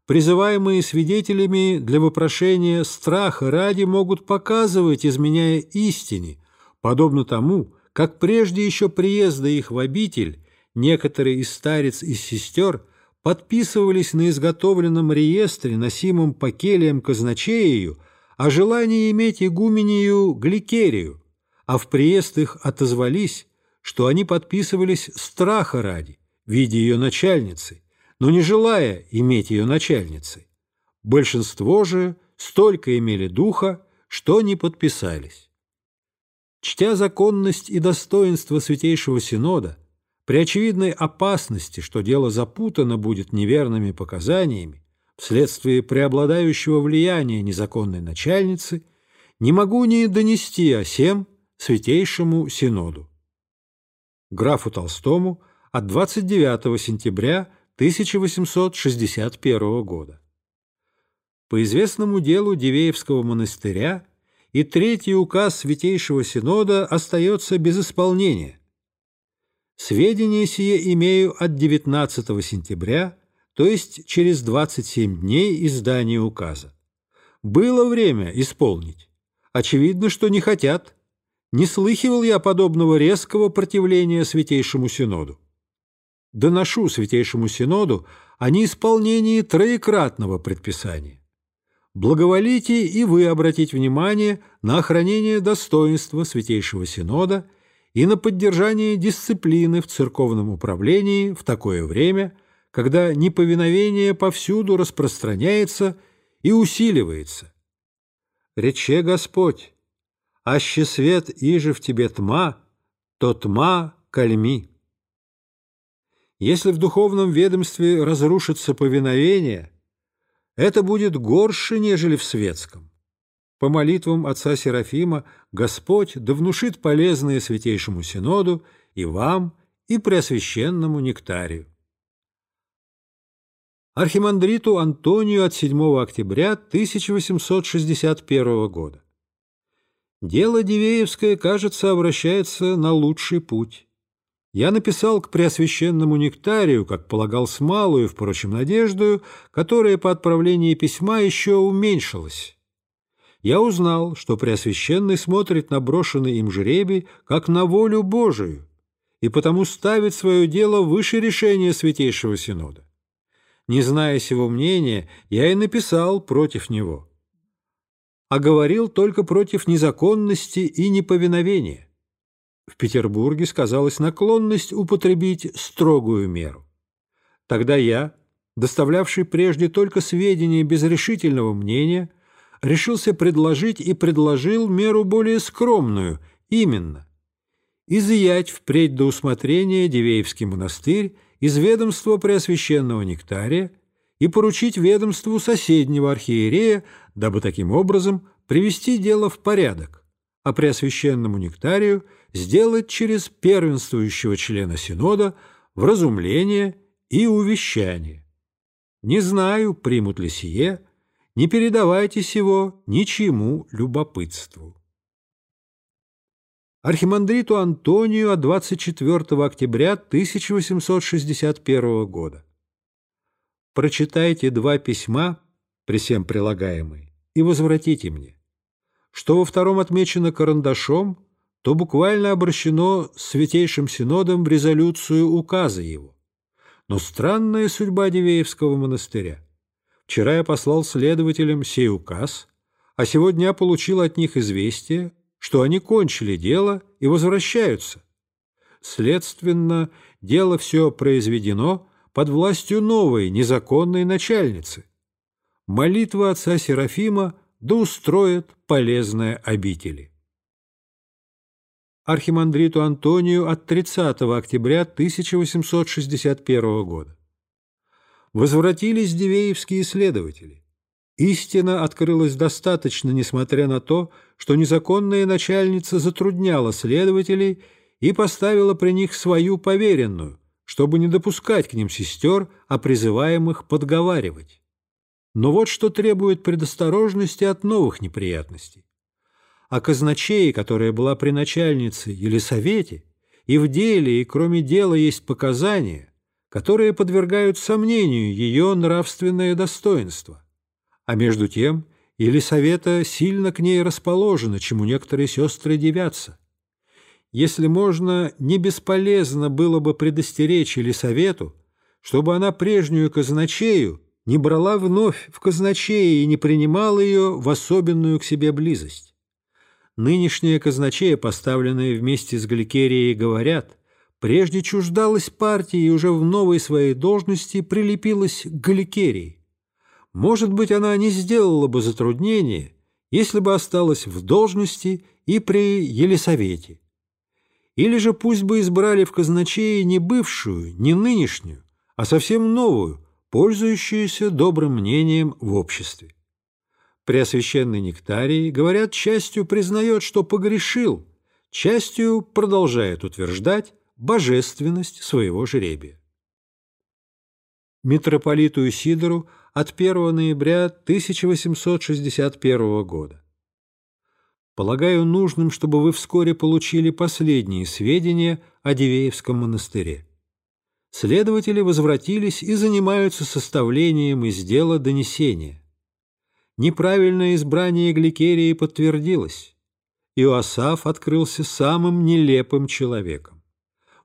Speaker 1: Призываемые свидетелями для вопрошения страха ради могут показывать, изменяя истине, подобно тому, как прежде еще приезда их в обитель некоторые из старец и сестер подписывались на изготовленном реестре, носимом по кельям казначею, о желании иметь игумению Гликерию, а в приезд их отозвались, что они подписывались страха ради, видя ее начальницей, но не желая иметь ее начальницей. Большинство же столько имели духа, что не подписались. Чтя законность и достоинство Святейшего Синода, при очевидной опасности, что дело запутано будет неверными показаниями, вследствие преобладающего влияния незаконной начальницы, не могу не донести о сем Святейшему Синоду. Графу Толстому от 29 сентября 1861 года. По известному делу Дивеевского монастыря и третий указ Святейшего Синода остается без исполнения. Сведения сие имею от 19 сентября то есть через 27 дней издания указа. Было время исполнить. Очевидно, что не хотят. Не слыхивал я подобного резкого противления Святейшему Синоду. Доношу Святейшему Синоду о неисполнении троекратного предписания. Благоволите и вы обратить внимание на охранение достоинства Святейшего Синода и на поддержание дисциплины в церковном управлении в такое время – когда неповиновение повсюду распространяется и усиливается. Рече Господь, аще свет иже в тебе тьма, то тьма кальми. Если в духовном ведомстве разрушится повиновение, это будет горше, нежели в светском. По молитвам отца Серафима Господь да внушит полезное Святейшему Синоду и вам, и Преосвященному Нектарию архимандриту Антонию от 7 октября 1861 года. Дело Дивеевское, кажется, обращается на лучший путь. Я написал к Преосвященному Нектарию, как полагал, с малую, впрочем, надеждою, которая по отправлении письма еще уменьшилась. Я узнал, что Преосвященный смотрит на брошенный им жребий, как на волю Божию, и потому ставит свое дело выше решения Святейшего Синода не зная сего мнения, я и написал против него, а говорил только против незаконности и неповиновения. В Петербурге сказалась наклонность употребить строгую меру. Тогда я, доставлявший прежде только сведения без решительного мнения, решился предложить и предложил меру более скромную, именно – изъять впредь до усмотрения Дивеевский монастырь из ведомства Преосвященного Нектария и поручить ведомству соседнего архиерея, дабы таким образом привести дело в порядок, а Преосвященному Нектарию сделать через первенствующего члена Синода вразумление и увещание. Не знаю, примут ли сие, не передавайте сего ничему любопытству архимандриту Антонию от 24 октября 1861 года. Прочитайте два письма при всем прилагаемые, и возвратите мне. Что во втором отмечено карандашом, то буквально обращено Святейшим Синодом в резолюцию указа его. Но странная судьба Дивеевского монастыря. Вчера я послал следователям сей указ, а сегодня получил от них известие, что они кончили дело и возвращаются. Следственно, дело все произведено под властью новой незаконной начальницы. Молитва отца Серафима да устроит полезное обители. Архимандриту Антонию от 30 октября 1861 года. Возвратились дивеевские следователи. Истина открылась достаточно, несмотря на то, что незаконная начальница затрудняла следователей и поставила при них свою поверенную, чтобы не допускать к ним сестер, а призываемых подговаривать. Но вот что требует предосторожности от новых неприятностей. О казначее, которая была при начальнице или совете, и в деле, и кроме дела есть показания, которые подвергают сомнению ее нравственное достоинство. А между тем Елисавета сильно к ней расположена, чему некоторые сестры девятся. Если можно, не бесполезно было бы предостеречь Елисавету, чтобы она прежнюю казначею не брала вновь в казначеи и не принимала ее в особенную к себе близость. Нынешняя казначея, поставленная вместе с Гликерией, говорят, прежде чуждалась партии и уже в новой своей должности прилепилась к Гликерии. Может быть, она не сделала бы затруднения, если бы осталась в должности и при Елисавете. Или же пусть бы избрали в казначеи не бывшую, не нынешнюю, а совсем новую, пользующуюся добрым мнением в обществе. Преосвященный Нектарий, говорят, частью признает, что погрешил, частью продолжает утверждать божественность своего жребия. Митрополиту Исидору от 1 ноября 1861 года. Полагаю нужным, чтобы вы вскоре получили последние сведения о Дивеевском монастыре. Следователи возвратились и занимаются составлением из дела донесения. Неправильное избрание Гликерии подтвердилось. Иоасаф открылся самым нелепым человеком.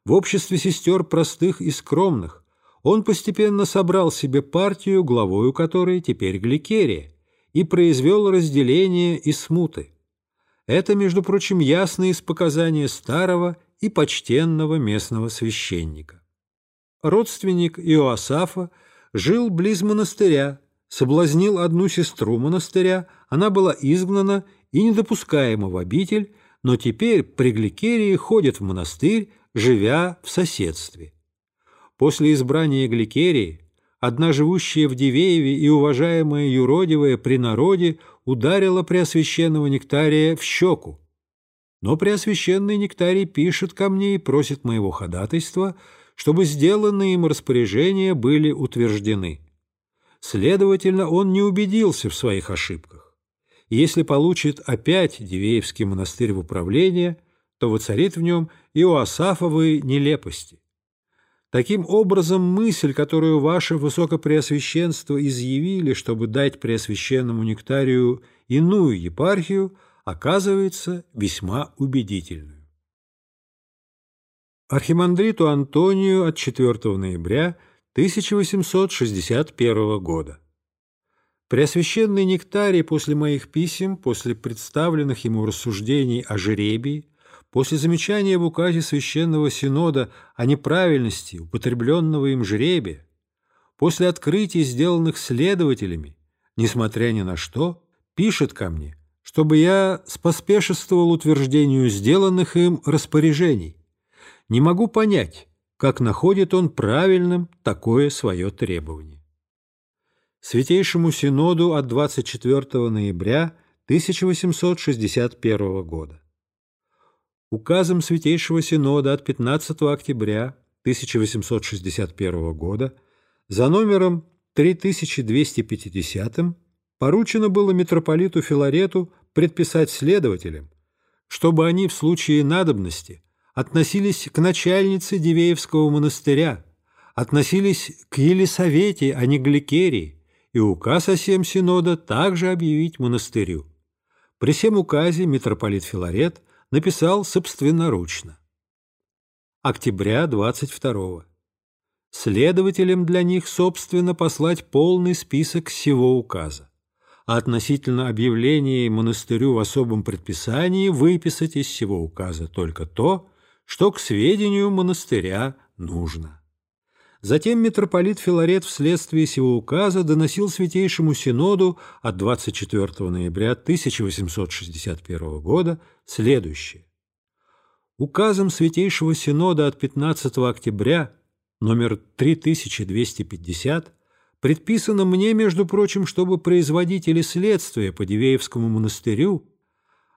Speaker 1: В обществе сестер простых и скромных он постепенно собрал себе партию, главою которой теперь Гликерия, и произвел разделение и смуты. Это, между прочим, ясно из показания старого и почтенного местного священника родственник Иоасафа, жил близ монастыря, соблазнил одну сестру монастыря, она была изгнана и недопускаема в обитель, но теперь при Гликерии ходит в монастырь, живя в соседстве. После избрания Гликерии одна живущая в Дивееве и уважаемая юродивая при народе ударила Преосвященного Нектария в щеку. Но Преосвященный Нектарий пишет ко мне и просит моего ходатайства – чтобы сделанные им распоряжения были утверждены. Следовательно, он не убедился в своих ошибках. Если получит опять Дивеевский монастырь в управление, то воцарит в нем Иоасафовые нелепости. Таким образом, мысль, которую ваше Высокопреосвященство изъявили, чтобы дать Преосвященному Нектарию иную епархию, оказывается весьма убедительной. Архимандриту Антонию от 4 ноября 1861 года. Преосвященный Нектарий после моих писем, после представленных ему рассуждений о жеребии, после замечания в указе Священного Синода о неправильности употребленного им жребия, после открытий, сделанных следователями, несмотря ни на что, пишет ко мне, чтобы я споспешествовал утверждению сделанных им распоряжений, не могу понять, как находит он правильным такое свое требование. Святейшему Синоду от 24 ноября 1861 года. Указом Святейшего Синода от 15 октября 1861 года за номером 3250 поручено было митрополиту Филарету предписать следователям, чтобы они в случае надобности относились к начальнице Дивеевского монастыря, относились к Елисавете, а не Гликерии, и указ о сем синода также объявить монастырю. При сем указе митрополит Филарет написал собственноручно. Октября 22 -го. Следователям для них, собственно, послать полный список всего указа, а относительно объявления монастырю в особом предписании выписать из всего указа только то, что к сведению монастыря нужно. Затем митрополит Филарет вследствие сего указа доносил Святейшему Синоду от 24 ноября 1861 года следующее. Указом Святейшего Синода от 15 октября номер 3250 предписано мне, между прочим, чтобы производители следствия по Дивеевскому монастырю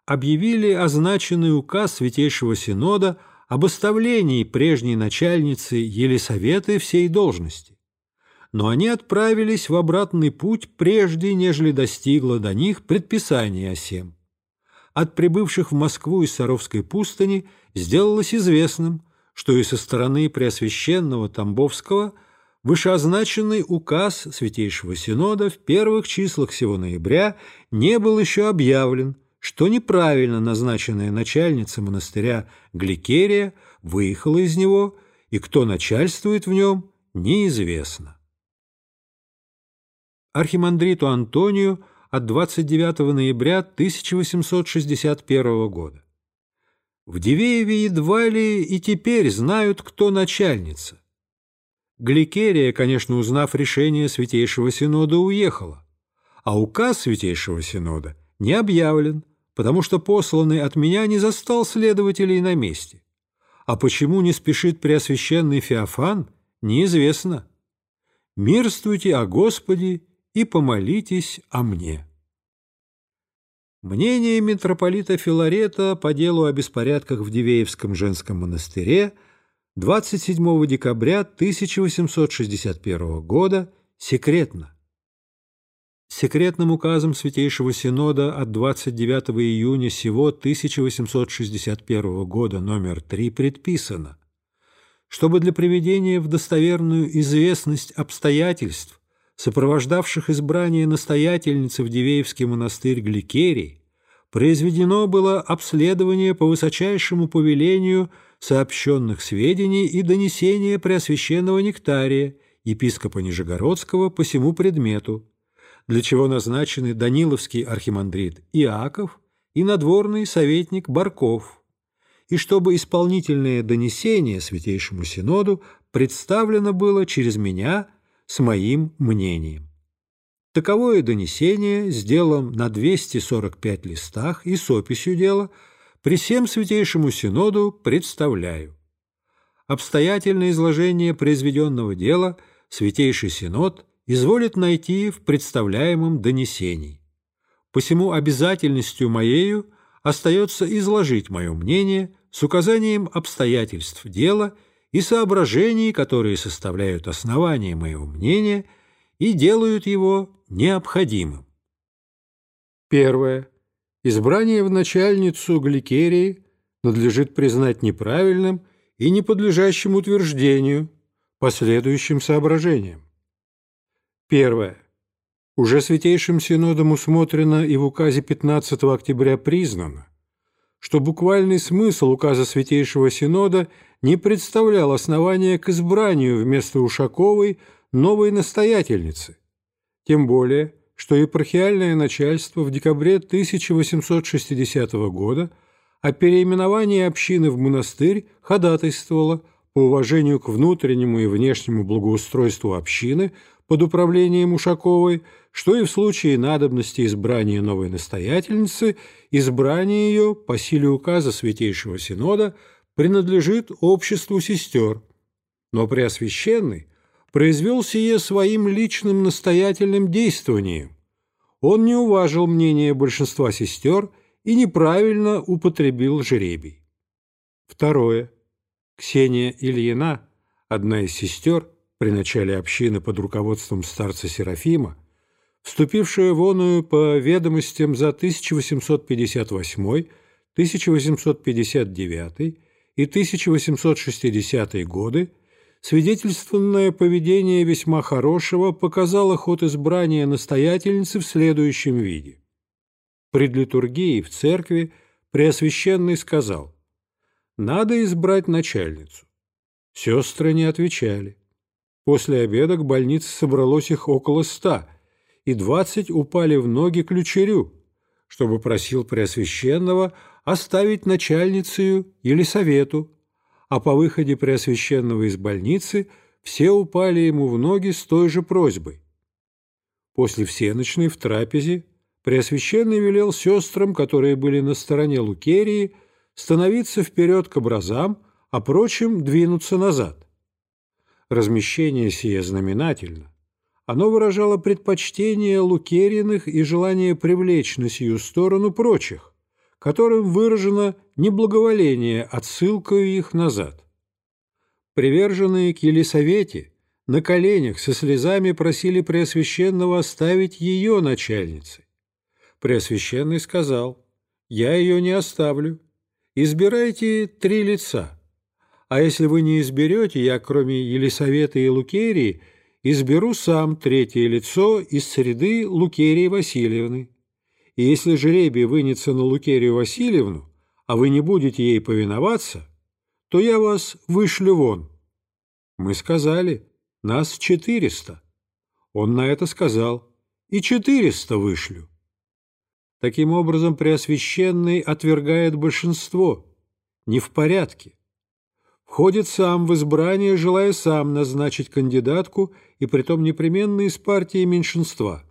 Speaker 1: объявили означенный указ Святейшего Синода об оставлении прежней начальницы Елисаветы всей должности. Но они отправились в обратный путь прежде, нежели достигло до них предписание о сем. От прибывших в Москву из Саровской пустыни сделалось известным, что и со стороны Преосвященного Тамбовского вышеозначенный указ Святейшего Синода в первых числах сего ноября не был еще объявлен, что неправильно назначенная начальница монастыря Гликерия выехала из него, и кто начальствует в нем, неизвестно. Архимандриту Антонию от 29 ноября 1861 года. В Дивееве едва ли и теперь знают, кто начальница. Гликерия, конечно, узнав решение Святейшего Синода, уехала, а указ Святейшего Синода не объявлен, потому что посланный от меня не застал следователей на месте. А почему не спешит Преосвященный Феофан, неизвестно. Мирствуйте о Господе и помолитесь о мне. Мнение митрополита Филарета по делу о беспорядках в Дивеевском женском монастыре 27 декабря 1861 года секретно секретным указом Святейшего Синода от 29 июня сего 1861 года номер 3 предписано, чтобы для приведения в достоверную известность обстоятельств, сопровождавших избрание настоятельницы в Дивеевский монастырь Гликерий, произведено было обследование по высочайшему повелению сообщенных сведений и донесения Преосвященного Нектария, епископа Нижегородского, по всему предмету, для чего назначены Даниловский архимандрит Иаков и надворный советник Барков, и чтобы исполнительное донесение Святейшему Синоду представлено было через меня с моим мнением. Таковое донесение с делом на 245 листах и с описью дела при всем Святейшему Синоду представляю. Обстоятельное изложение произведенного дела Святейший Синод изволит найти в представляемом донесении. Посему обязательностью моею остается изложить мое мнение с указанием обстоятельств дела и соображений, которые составляют основание моего мнения и делают его необходимым. Первое. Избрание в начальницу Гликерии надлежит признать неправильным и не подлежащим утверждению, последующим соображениям. Первое. Уже Святейшим Синодом усмотрено и в указе 15 октября признано, что буквальный смысл указа Святейшего Синода не представлял основания к избранию вместо Ушаковой новой настоятельницы, тем более, что епархиальное начальство в декабре 1860 года о переименовании общины в монастырь ходатайствовало по уважению к внутреннему и внешнему благоустройству общины под управлением Ушаковой, что и в случае надобности избрания новой настоятельницы, избрание ее по силе указа Святейшего Синода принадлежит обществу сестер. Но Преосвященный произвел сие своим личным настоятельным действованием. Он не уважил мнение большинства сестер и неправильно употребил жребий. Второе. Ксения Ильина, одна из сестер, при начале общины под руководством старца Серафима, вступившая в оную по ведомостям за 1858, 1859 и 1860 годы, свидетельственное поведение весьма хорошего показало ход избрания настоятельницы в следующем виде. Пред литургией в церкви Преосвященный сказал «Надо избрать начальницу». Сестры не отвечали. После обеда к больнице собралось их около ста, и двадцать упали в ноги ключерю, чтобы просил Преосвященного оставить начальницею или совету, а по выходе Преосвященного из больницы все упали ему в ноги с той же просьбой. После всеночной в трапезе Преосвященный велел сестрам, которые были на стороне Лукерии, становиться вперед к образам, а прочим двинуться назад. Размещение сие знаменательно. Оно выражало предпочтение Лукериных и желание привлечь на сию сторону прочих, которым выражено неблаговоление отсылкою их назад. Приверженные к Елисавете на коленях со слезами просили Преосвященного оставить ее начальницей. Преосвященный сказал, «Я ее не оставлю. Избирайте три лица. А если вы не изберете, я, кроме Елисаветы и Лукерии, изберу сам третье лицо из среды Лукерии Васильевны. И если жребий вынется на Лукерию Васильевну, а вы не будете ей повиноваться, то я вас вышлю вон». Мы сказали, нас четыреста. Он на это сказал, и четыреста вышлю. Таким образом, Преосвященный отвергает большинство, не в порядке. Входит сам в избрание, желая сам назначить кандидатку, и притом непременно из партии меньшинства.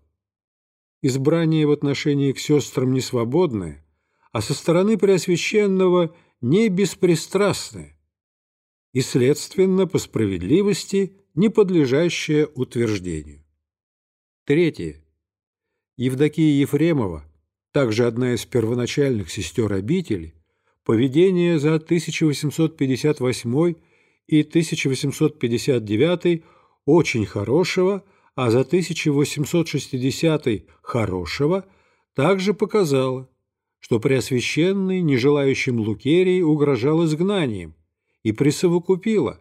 Speaker 1: Избрание в отношении к сестрам не свободное, а со стороны Преосвященного не беспристрастное и, следственно, по справедливости, не подлежащее утверждению. Третье. Евдокия Ефремова также одна из первоначальных сестер обители, поведение за 1858 и 1859 очень хорошего, а за 1860 хорошего также показало, что Преосвященный, не желающим Лукерии, угрожал изгнанием и присовокупила.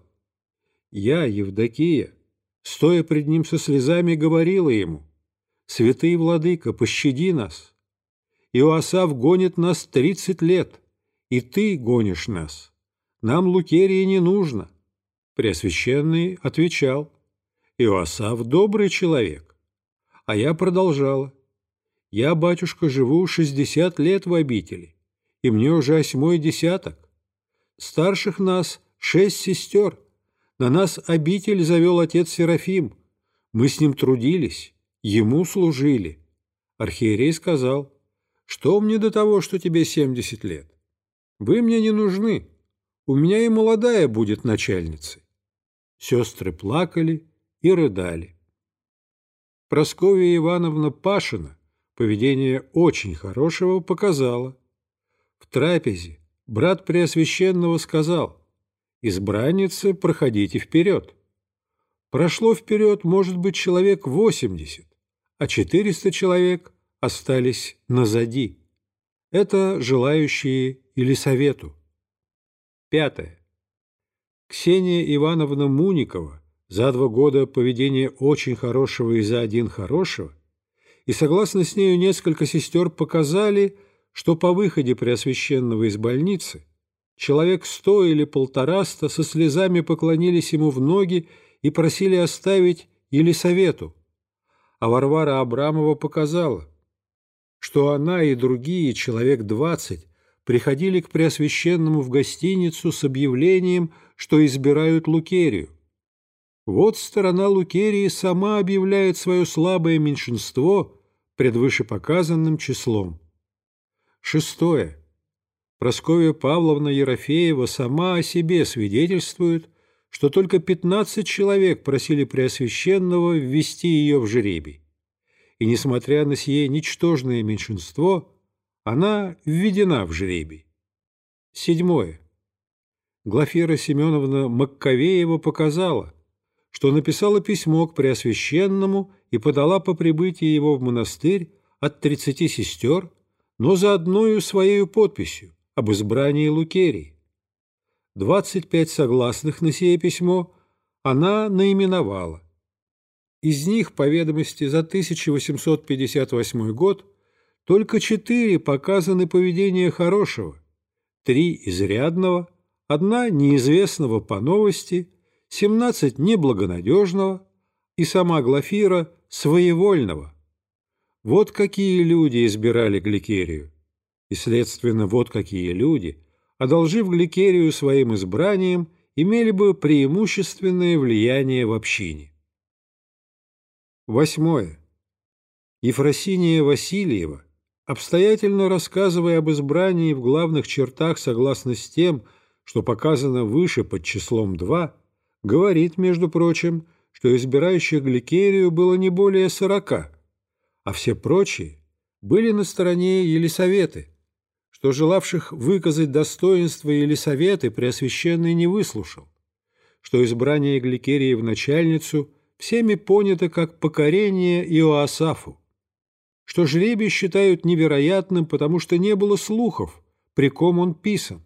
Speaker 1: Я, Евдокия, стоя пред ним со слезами, говорила ему, «Святый Владыка, пощади нас!» Иоасав гонит нас тридцать лет, и ты гонишь нас. Нам Лукерии не нужно. Преосвященный отвечал, Иоасав добрый человек. А я продолжала, я, батюшка, живу шестьдесят лет в обители, и мне уже восьмой десяток. Старших нас шесть сестер. На нас обитель завел отец Серафим. Мы с ним трудились, ему служили. Архиерей сказал, что мне до того, что тебе семьдесят лет? Вы мне не нужны. У меня и молодая будет начальницей. Сестры плакали и рыдали. Просковья Ивановна Пашина поведение очень хорошего показала. В трапезе брат Преосвященного сказал, «Избранницы, проходите вперед». Прошло вперед, может быть, человек восемьдесят, а четыреста человек остались назади. Это желающие или совету. Пятое. Ксения Ивановна Муникова за два года поведения очень хорошего и за один хорошего, и согласно с нею несколько сестер показали, что по выходе Преосвященного из больницы человек сто или полтораста со слезами поклонились ему в ноги и просили оставить Елисавету, а Варвара Абрамова показала – что она и другие, человек двадцать, приходили к Преосвященному в гостиницу с объявлением, что избирают Лукерию. Вот сторона Лукерии сама объявляет свое слабое меньшинство пред вышепоказанным числом. Шестое. Прасковья Павловна Ерофеева сама о себе свидетельствует, что только пятнадцать человек просили Преосвященного ввести ее в жребий и, несмотря на сие ничтожное меньшинство, она введена в жребий. Седьмое. Глафира Семеновна Маккавеева показала, что написала письмо к Преосвященному и подала по прибытии его в монастырь от тридцати сестер, но за одною своей подписью об избрании Лукерии. Двадцать пять согласных на сие письмо она наименовала. Из них, по ведомости за 1858 год, только четыре показаны поведения хорошего, три изрядного, одна неизвестного по новости, семнадцать неблагонадежного и сама Глафира своевольного. Вот какие люди избирали Гликерию. И, следственно, вот какие люди, одолжив Гликерию своим избранием, имели бы преимущественное влияние в общине. Восьмое. Ефросиния Васильева, обстоятельно рассказывая об избрании в главных чертах согласно с тем, что показано выше под числом 2, говорит, между прочим, что избирающих Гликерию было не более сорока, а все прочие были на стороне Елисаветы, что желавших выказать достоинство Елисаветы Преосвященный не выслушал, что избрание Гликерии в начальницу всеми понято как покорение Иоасафу, что жребий считают невероятным, потому что не было слухов, при ком он писан.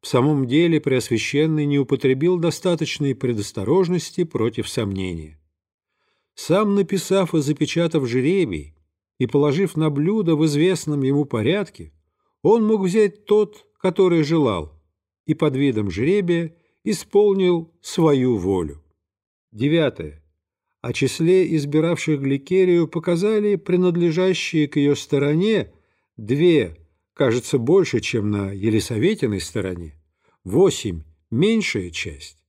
Speaker 1: В самом деле Преосвященный не употребил достаточной предосторожности против сомнения. Сам написав и запечатав жребий и положив на блюдо в известном ему порядке, он мог взять тот, который желал, и под видом жребия исполнил свою волю. Девятое. О числе избиравших Гликерию показали принадлежащие к ее стороне две, кажется, больше, чем на Елисаветиной стороне, восемь – меньшая часть,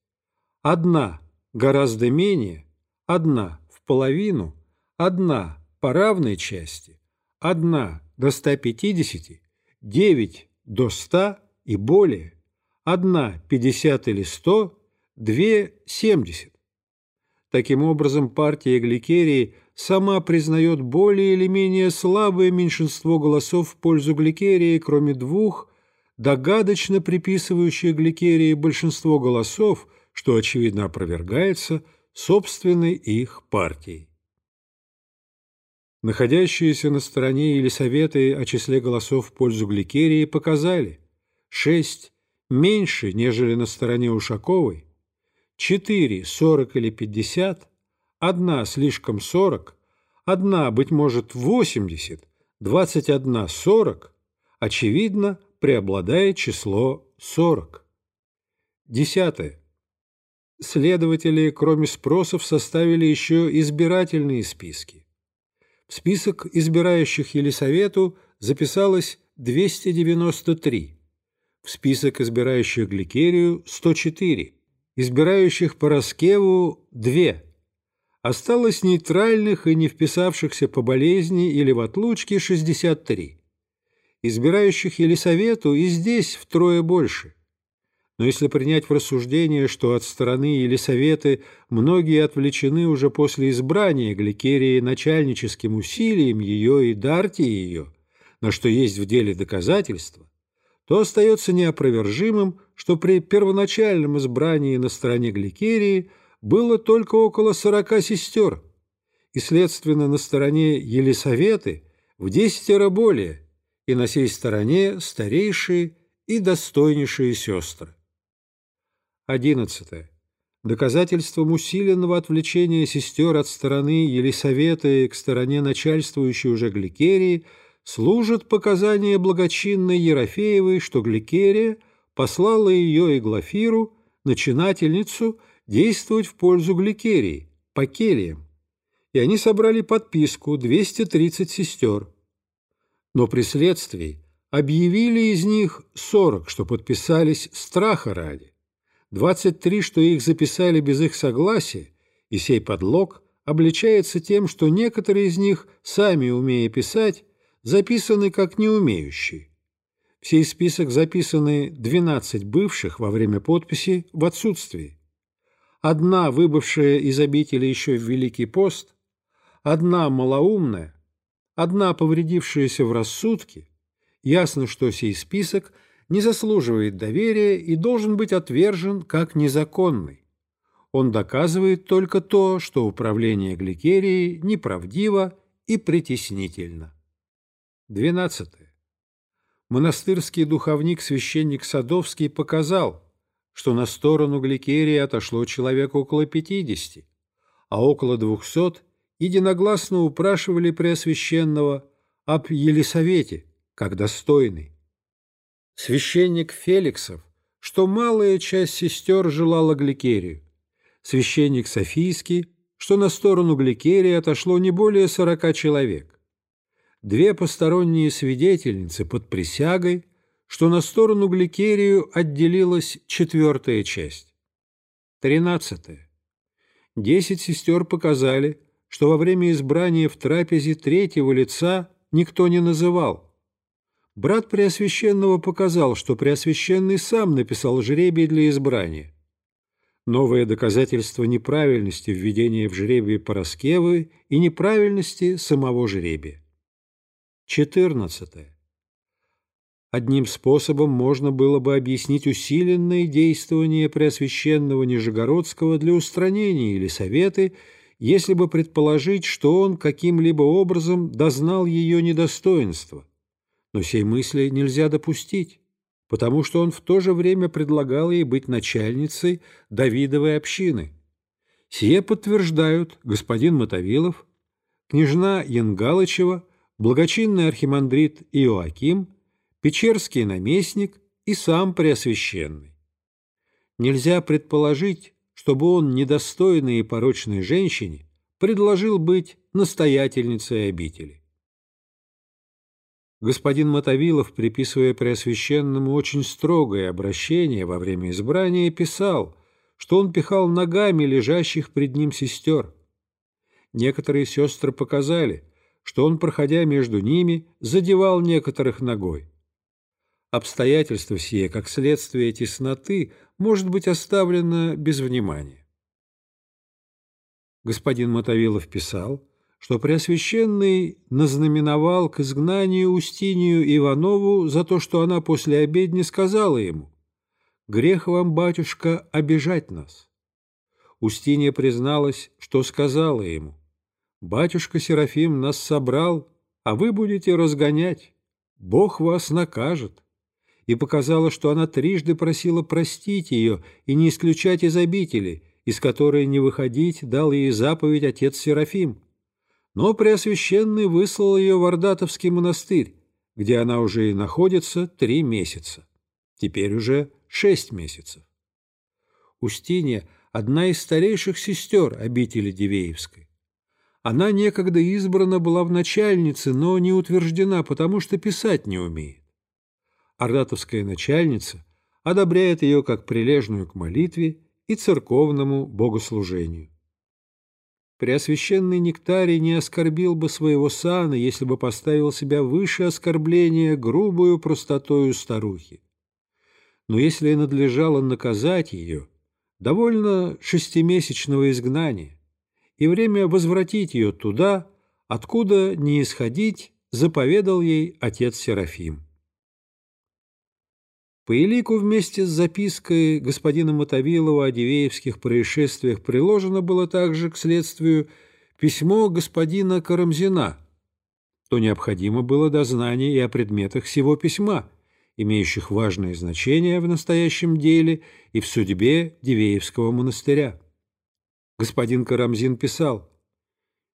Speaker 1: одна – гораздо менее, одна – в половину, одна – по равной части, одна – до 150, девять – до 100 и более, одна – 50 или 100, две – 70. Таким образом, партия Гликерии сама признает более или менее слабое меньшинство голосов в пользу Гликерии, кроме двух, догадочно приписывающих Гликерии большинство голосов, что, очевидно, опровергается собственной их партией. Находящиеся на стороне Елисаветы о числе голосов в пользу Гликерии показали шесть меньше, нежели на стороне Ушаковой, четыре сорок или пятьдесят, одна слишком сорок, одна, быть может, восемьдесят, двадцать одна сорок, очевидно, преобладает число сорок. Десятое. Следователи, кроме спросов, составили еще избирательные списки. В список избирающих Елисавету записалось 293, в список избирающих Гликерию – 104, избирающих Пороскеву – две. Осталось нейтральных и не вписавшихся по болезни или в отлучке – 63. Избирающих Елисавету и здесь втрое больше. Но если принять в рассуждение, что от стороны Елисаветы многие отвлечены уже после избрания Гликерии начальническим усилием ее и дарти ее, на что есть в деле доказательства, то остается неопровержимым, что при первоначальном избрании на стороне Гликерии было только около сорока сестер, и, следственно, на стороне Елисаветы в десятеро более, и на сей стороне старейшие и достойнейшие сестры. Одиннадцатое. Доказательством усиленного отвлечения сестер от стороны Елисаветы к стороне начальствующей уже Гликерии – служат показания благочинной Ерофеевой, что Гликерия послала ее и Глафиру, начинательницу, действовать в пользу Гликерии, по кельям, и они собрали подписку 230 сестер. Но при следствии объявили из них 40, что подписались страха ради, 23, что их записали без их согласия, и сей подлог обличается тем, что некоторые из них, сами умея писать, записаны как неумеющие. В сей список записаны 12 бывших во время подписи в отсутствии. Одна, выбывшая из обители еще в Великий пост, одна малоумная, одна, повредившаяся в рассудке, ясно, что сей список не заслуживает доверия и должен быть отвержен как незаконный. Он доказывает только то, что управление гликерией неправдиво и притеснительно. 12. Монастырский духовник священник Садовский показал, что на сторону Гликерии отошло человек около пятидесяти, а около двухсот единогласно упрашивали Преосвященного об Елисавете, как достойный. Священник Феликсов, что малая часть сестер желала Гликерию, священник Софийский, что на сторону Гликерии отошло не более сорока человек, две посторонние свидетельницы под присягой, что на сторону Гликерию отделилась четвертая часть. Тринадцатое. Десять сестер показали, что во время избрания в трапезе третьего лица никто не называл. Брат Преосвященного показал, что Преосвященный сам написал жребий для избрания. Новое доказательство неправильности введения в жребий Пороскевы и неправильности самого жребия. 14. Одним способом можно было бы объяснить усиленное действование Преосвященного Нижегородского для устранения или советы, если бы предположить, что он каким-либо образом дознал ее недостоинства. Но сей мысли нельзя допустить, потому что он в то же время предлагал ей быть начальницей Давидовой общины. Сие подтверждают господин Мотовилов, княжна Янгалычева, благочинный архимандрит Иоаким – Печерский наместник и сам Преосвященный. Нельзя предположить, чтобы он, недостойной и порочной женщине, предложил быть настоятельницей обители. Господин Мотовилов, приписывая Преосвященному очень строгое обращение во время избрания, писал, что он пихал ногами лежащих пред ним сестер. Некоторые сестры показали, что он, проходя между ними, задевал некоторых ногой. Обстоятельство сие, как следствие тесноты, может быть оставлено без внимания. Господин Мотовилов писал, что Преосвященный назнаменовал к изгнанию Устинию Иванову за то, что она после обедни сказала ему «Грех вам, батюшка, обижать нас». Устинья призналась, что сказала ему «Батюшка Серафим нас собрал, а вы будете разгонять, Бог вас накажет» и показала, что она трижды просила простить ее и не исключать из обители, из которой не выходить дал ей заповедь отец Серафим. Но Преосвященный выслал ее в Ордатовский монастырь, где она уже и находится три месяца. Теперь уже шесть месяцев. Устинья – одна из старейших сестер обители Дивеевской. Она некогда избрана была в начальнице, но не утверждена, потому что писать не умеет. Ордатовская начальница одобряет ее как прилежную к молитве и церковному богослужению. Преосвященный Нектарий не оскорбил бы своего сана, если бы поставил себя выше оскорбления грубую простотою старухи. Но если и надлежало наказать ее, довольно шестимесячного изгнания, и время возвратить ее туда, откуда не исходить, заповедал ей отец Серафим. По элику вместе с запиской господина Мотовилова о Дивеевских происшествиях приложено было также к следствию письмо господина Карамзина, то необходимо было дознание и о предметах всего письма, имеющих важное значение в настоящем деле и в судьбе Дивеевского монастыря. Господин Карамзин писал,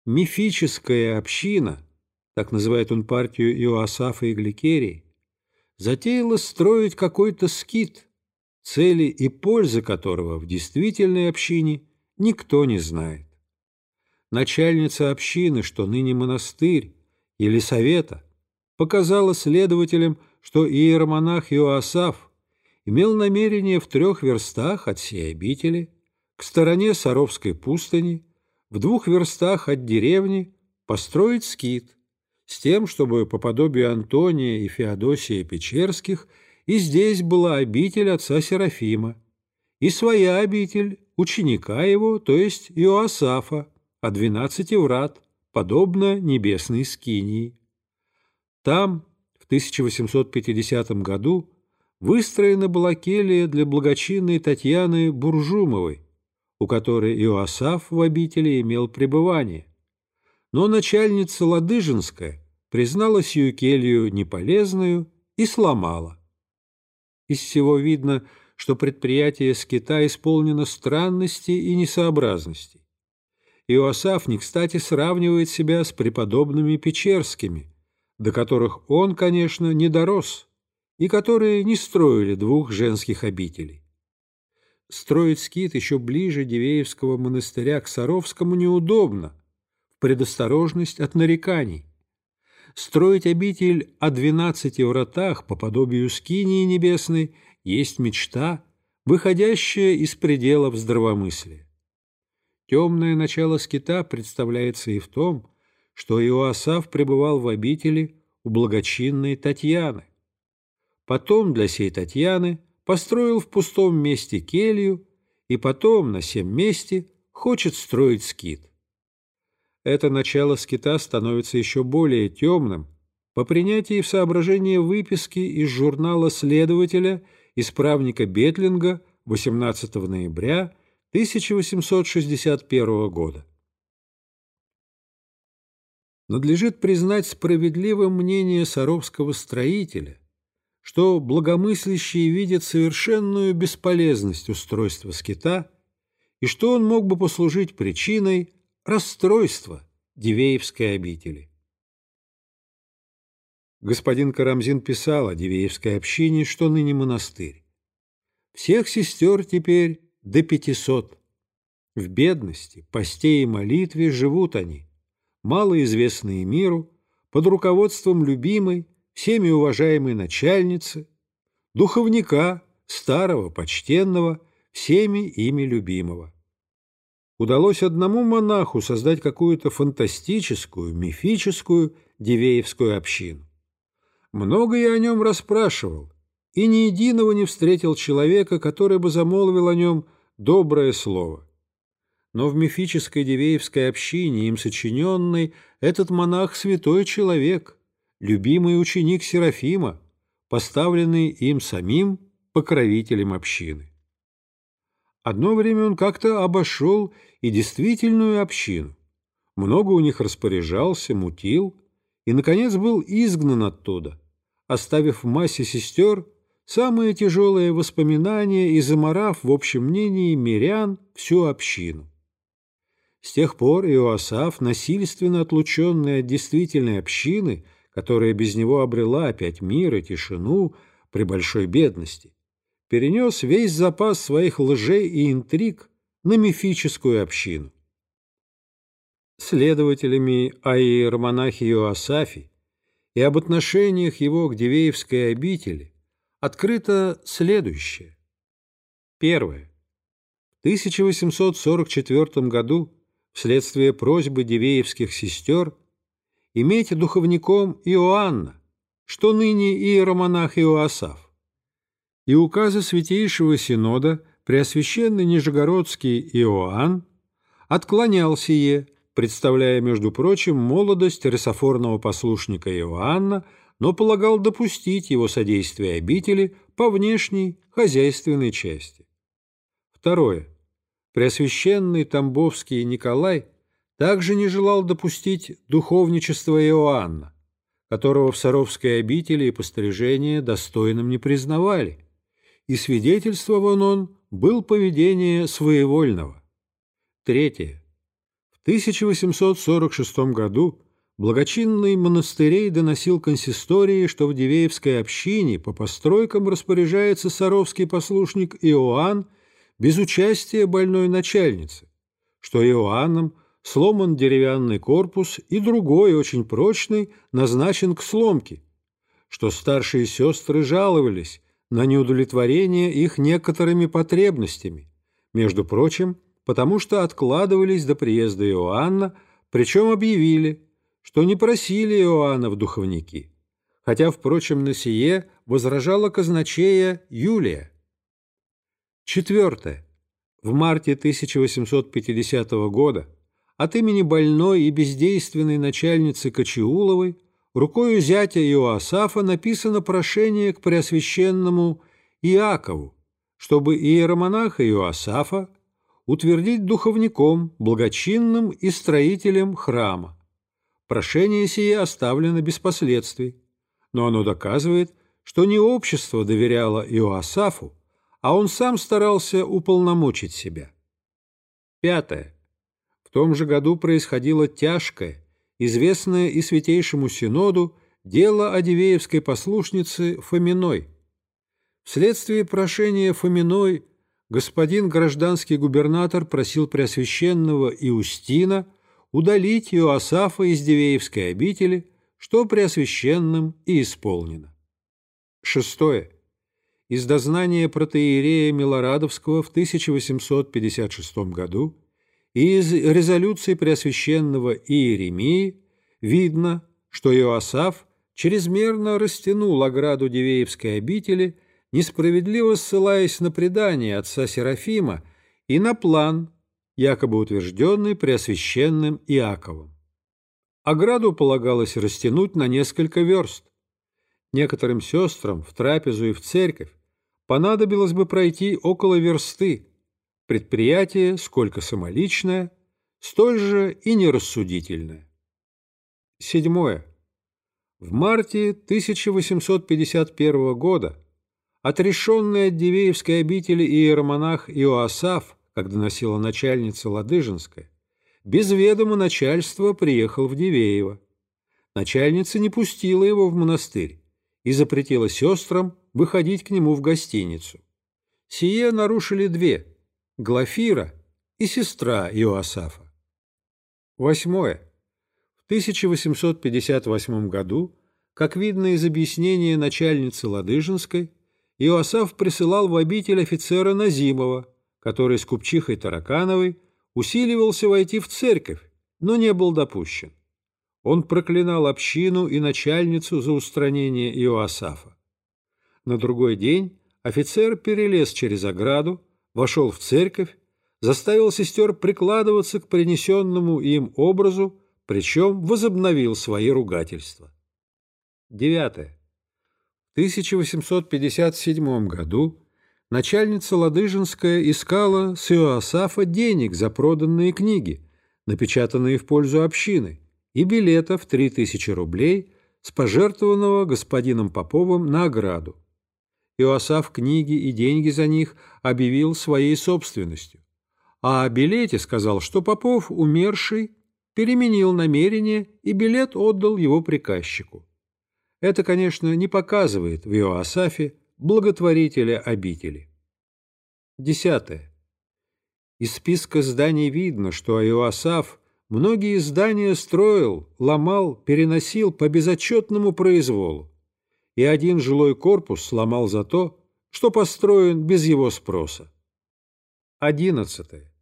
Speaker 1: «Мифическая община, так называет он партию Иоасафа и Гликерии, затеяла строить какой-то скит, цели и пользы которого в действительной общине никто не знает. Начальница общины, что ныне монастырь, или совета, показала следователям, что иеромонах Иоасаф имел намерение в трех верстах от сей обители, к стороне Саровской пустыни, в двух верстах от деревни построить скит – с тем, чтобы по подобию Антония и Феодосия Печерских и здесь была обитель отца Серафима, и своя обитель ученика его, то есть Иоасафа, о двенадцати врат, подобно небесной скинии. Там, в 1850 году, выстроена была келья для благочинной Татьяны Буржумовой, у которой Иоасаф в обители имел пребывание. Но начальница Ладыжинская признала сию келью неполезную и сломала. Из всего видно, что предприятие скита исполнено странностей и несообразностей. Иосаф не кстати сравнивает себя с преподобными Печерскими, до которых он, конечно, не дорос, и которые не строили двух женских обителей. Строить скит еще ближе Дивеевского монастыря к Саровскому неудобно, в предосторожность от нареканий. Строить обитель о двенадцати вратах по подобию скинии небесной есть мечта, выходящая из пределов здравомыслия. Темное начало скита представляется и в том, что Иоасав пребывал в обители у благочинной Татьяны. Потом для сей Татьяны построил в пустом месте келью и потом на сем месте хочет строить скит. Это начало скита становится еще более темным по принятии в соображение выписки из журнала следователя исправника Бетлинга 18 ноября 1861 года. Надлежит признать справедливым мнение саровского строителя, что благомыслящие видят совершенную бесполезность устройства скита и что он мог бы послужить причиной расстройства Дивеевской обители. Господин Карамзин писал о Дивеевской общине, что ныне монастырь. Всех сестер теперь до пятисот. В бедности, посте и молитве живут они, малоизвестные миру, под руководством любимой, всеми уважаемой начальницы, духовника, старого, почтенного, всеми ими любимого. Удалось одному монаху создать какую-то фантастическую, мифическую Дивеевскую общину. Много я о нем расспрашивал, и ни единого не встретил человека, который бы замолвил о нем доброе слово. Но в мифической Дивеевской общине, им сочиненной, этот монах – святой человек, любимый ученик Серафима, поставленный им самим покровителем общины. Одно время он как-то обошел и действительную общину. Много у них распоряжался, мутил, и, наконец, был изгнан оттуда, оставив в массе сестер самые тяжелые воспоминания и заморав, в общем мнении, мирян всю общину. С тех пор Иоасаф, насильственно отлученный от действительной общины, которая без него обрела опять мир и тишину при большой бедности, перенес весь запас своих лжей и интриг на мифическую общину. Следователями о иеромонахе Иоасафе и об отношениях его к Дивеевской обители открыто следующее. Первое. В 1844 году, вследствие просьбы дивеевских сестер, иметь духовником Иоанна, что ныне иеромонах Иоасав, и указы Святейшего Синода Преосвященный Нижегородский Иоанн отклонял сие, представляя, между прочим, молодость ресофорного послушника Иоанна – но полагал допустить его содействие обители по внешней хозяйственной части. Второе. Преосвященный Тамбовский Николай также не желал допустить духовничество Иоанна, которого в Саровской обители и пострижении достойным не признавали, и свидетельствован он был поведение своевольного. Третье. В 1846 году благочинный монастырей доносил консистории, что в Дивеевской общине по постройкам распоряжается саровский послушник Иоанн без участия больной начальницы, что Иоанном сломан деревянный корпус и другой, очень прочный, назначен к сломке, что старшие сестры жаловались на неудовлетворение их некоторыми потребностями, между прочим, потому что откладывались до приезда Иоанна, причем объявили – что не просили Иоанна в духовники, хотя, впрочем, на сие возражала казначея Юлия. Четвертое. В марте 1850 года от имени больной и бездейственной начальницы Кочеуловой рукою зятя Иоасафа написано прошение к Преосвященному Иакову, чтобы иеромонаха Иоасафа утвердить духовником, благочинным и строителем храма. Прошение сие оставлено без последствий, но оно доказывает, что не общество доверяло Иоасафу, а он сам старался уполномочить себя. Пятое. Том же году происходило тяжкое, известное и Святейшему Синоду дело о Дивеевской послушнице Фоминой. Вследствие прошения Фоминой господин гражданский губернатор просил Преосвященного Иустина удалить Иоасафа из Дивеевской обители, что Преосвященным и исполнено. Шестое. Из дознания протеерея Милорадовского в 1856 году из резолюции Преосвященного Иеремии видно, что Иоасаф чрезмерно растянул ограду Дивеевской обители, несправедливо ссылаясь на предание отца Серафима и на план, якобы утвержденный Преосвященным Иаковом. Ограду полагалось растянуть на несколько верст. Некоторым сестрам в трапезу и в церковь понадобилось бы пройти около версты. Предприятие, сколько самоличное, столь же и нерассудительное. Седьмое. В марте 1851 года отрешенный от Дивеевской обители иеромонах Иоасаф, как доносила начальница Ладыжинская, без ведома начальства приехал в Дивеево. Начальница не пустила его в монастырь и запретила сестрам выходить к нему в гостиницу. Сие нарушили две – Глафира и сестра Иоасафа. Восьмое. 1858 году, как видно из объяснения начальницы Ладыжинской, Иосаф присылал в обитель офицера Назимова, который с купчихой Таракановой усиливался войти в церковь, но не был допущен. Он проклинал общину и начальницу за устранение Иоасафа. На другой день офицер перелез через ограду, вошел в церковь, заставил сестер прикладываться к принесенному им образу, причем возобновил свои ругательства. Девятое. В 1857 году начальница Ладыжинская искала с Иоасафа денег за проданные книги, напечатанные в пользу общины, и билетов 3000 рублей с пожертвованного господином Поповым на ограду. Иоасаф книги и деньги за них объявил своей собственностью, а о билете сказал, что Попов, умерший, переменил намерение и билет отдал его приказчику. Это, конечно, не показывает в Иоасафе благотворителя обители. Десятое. Из списка зданий видно, что Иоасаф многие здания строил, ломал, переносил по безотчетному произволу, и один жилой корпус сломал за то, что построен без его спроса. Одиннадцатое.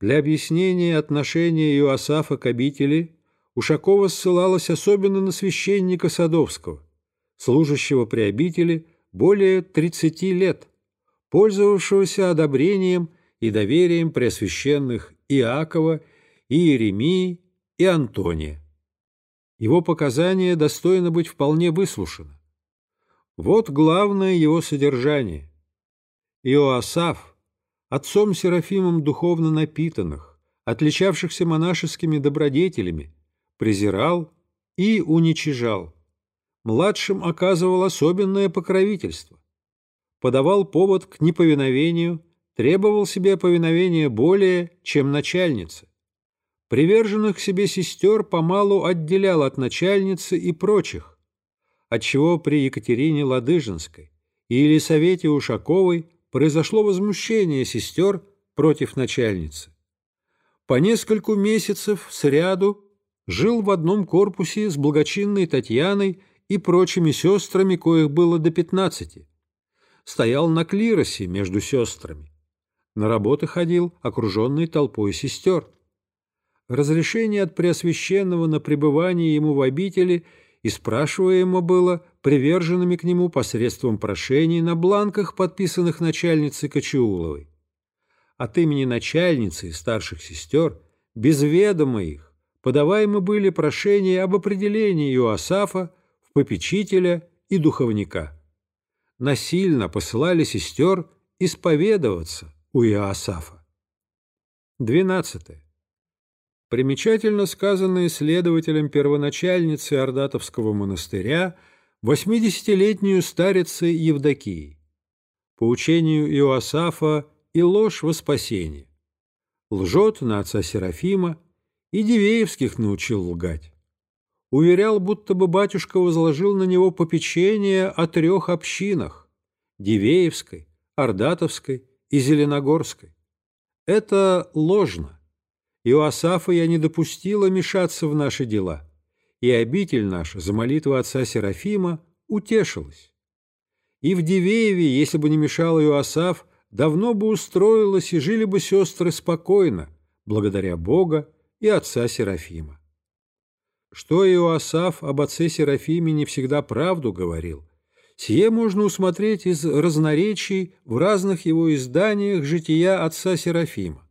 Speaker 1: Для объяснения отношения Иоасафа к обители Ушакова ссылалась особенно на священника Садовского, служащего при обители более 30 лет, пользовавшегося одобрением и доверием преосвященных Иакова, Иеремии и Антония. Его показания достойно быть вполне выслушаны. Вот главное его содержание. Иоасаф – отцом Серафимом духовно напитанных, отличавшихся монашескими добродетелями, презирал и уничижал. Младшим оказывал особенное покровительство. Подавал повод к неповиновению, требовал себе повиновения более, чем начальница. Приверженных себе сестер помалу отделял от начальницы и прочих, отчего при Екатерине Ладыжинской и Елисавете Ушаковой произошло возмущение сестер против начальницы. По нескольку месяцев сряду жил в одном корпусе с благочинной Татьяной и прочими сестрами, коих было до пятнадцати. Стоял на клиросе между сестрами. На работы ходил, окруженный толпой сестер. Разрешение от Преосвященного на пребывание ему в обители – и спрашиваемо было приверженными к нему посредством прошений на бланках, подписанных начальницей Кочеуловой. От имени начальницы и старших сестер, без ведома их, подаваемы были прошения об определении Иоасафа в попечителя и духовника. Насильно посылали сестер исповедоваться у Иоасафа. 12. Примечательно сказано исследователем первоначальницы Ордатовского монастыря, 80-летнюю старицей Евдокией. по учению Иоасафа и ложь во спасение. Лжет на отца Серафима и Дивеевских научил лгать. Уверял, будто бы батюшка возложил на него попечение о трех общинах – Дивеевской, Ордатовской и Зеленогорской. Это ложно. Иоасафа я не допустила мешаться в наши дела, и обитель наша за молитву отца Серафима утешилась. И в Дивееве, если бы не мешал Иоасаф, давно бы устроилась и жили бы сестры спокойно, благодаря Бога и отца Серафима. Что Иоасаф об отце Серафиме не всегда правду говорил, сие можно усмотреть из разноречий в разных его изданиях жития отца Серафима.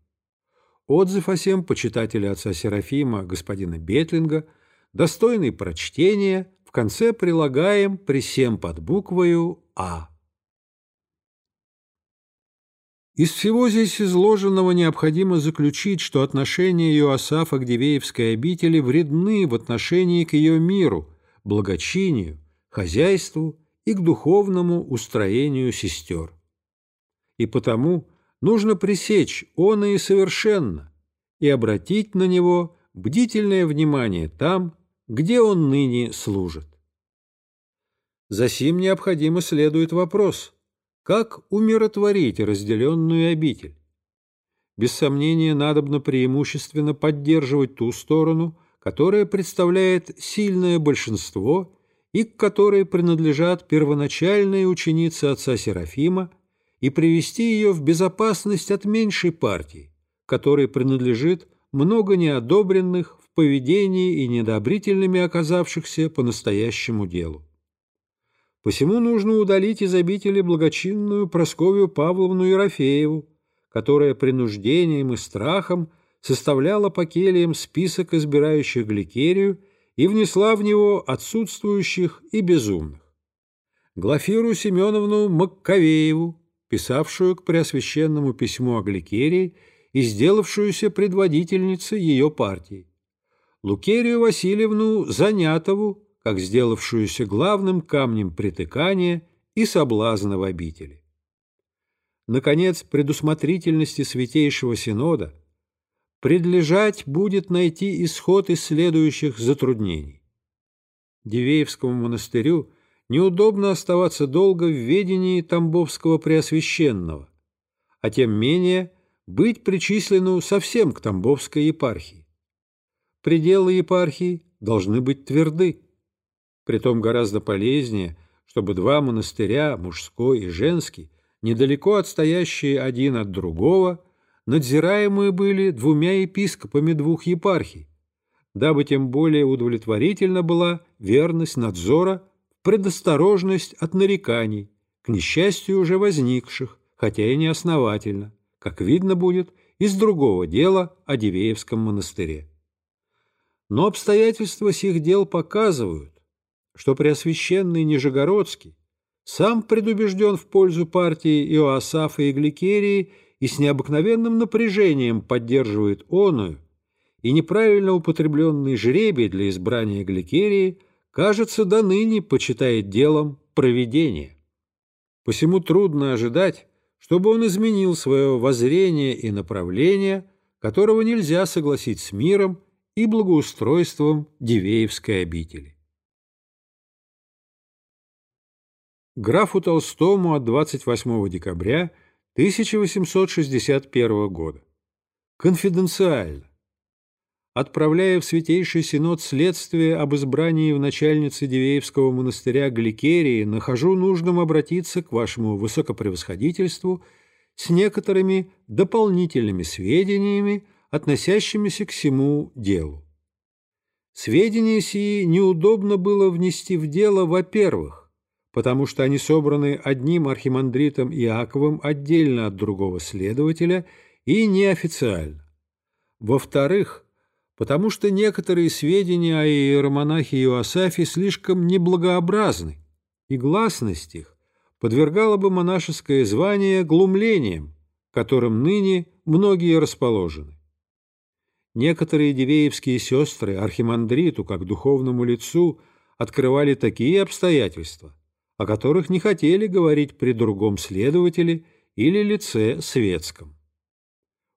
Speaker 1: Отзыв о сем почитателя отца Серафима, господина Бетлинга, достойный прочтения, в конце прилагаем при всем под буквою а. Из всего здесь изложенного необходимо заключить, что отношения Иоасафа к Дивеевской обители вредны в отношении к ее миру, благочинию, хозяйству и к духовному устроению сестер. И потому нужно пресечь он и совершенно и обратить на него бдительное внимание там, где он ныне служит. Засим необходимо следует вопрос, как умиротворить разделенную обитель? Без сомнения, надобно преимущественно поддерживать ту сторону, которая представляет сильное большинство и к которой принадлежат первоначальные ученицы отца Серафима, и привести ее в безопасность от меньшей партии, которой принадлежит много неодобренных в поведении и недобрительными оказавшихся по настоящему делу. Посему нужно удалить из обители благочинную Просковью Павловну Ерофееву, которая принуждением и страхом составляла по кельям список избирающих гликерию и внесла в него отсутствующих и безумных. Глафиру Семеновну Маккавееву, писавшую к Преосвященному письму о гликерии и сделавшуюся предводительницей ее партии. Лукерию Васильевну Занятову, как сделавшуюся главным камнем притыкания и соблазна в обители. Наконец, предусмотрительности Святейшего Синода предлежать будет найти исход из следующих затруднений. Дивеевскому монастырю неудобно оставаться долго в ведении Тамбовского Преосвященного, а тем менее быть причислену совсем к Тамбовской епархии. Пределы епархии должны быть тверды. Притом гораздо полезнее, чтобы два монастыря, мужской и женский, недалеко отстоящие один от другого, надзираемые были двумя епископами двух епархий, дабы тем более удовлетворительна была верность надзора, предосторожность от нареканий, к несчастью уже возникших, хотя и неосновательно, как видно будет из другого дела о Дивеевском монастыре. Но обстоятельства сих дел показывают, что Преосвященный Нижегородский сам предубежден в пользу партии Иоасафа и Гликерии и с необыкновенным напряжением поддерживает оную, и неправильно употребленный жребий для избрания Гликерии, кажется, до ныне почитает делом проведения. Посему трудно ожидать, чтобы он изменил свое воззрение и направление, которого нельзя согласить с миром и благоустройством Дивеевской обители. графу Толстому от 28 декабря 1861 года. Конфиденциально. Отправляя в Святейший Синод следствие об избрании в начальнице Дивеевского монастыря Гликерии, нахожу нужным обратиться к вашему высокопревосходительству с некоторыми дополнительными сведениями, относящимися к всему делу. Сведения сии неудобно было внести в дело, во-первых, потому что они собраны одним архимандритом Иаковым отдельно от другого следователя и неофициально. Во-вторых, потому что некоторые сведения о иеромонахе Иоасафе слишком неблагообразны, и гласность их подвергала бы монашеское звание глумлением, которым ныне многие расположены. Некоторые дивеевские сестры архимандриту, как духовному лицу, открывали такие обстоятельства – о которых не хотели говорить при другом следователе или лице светском.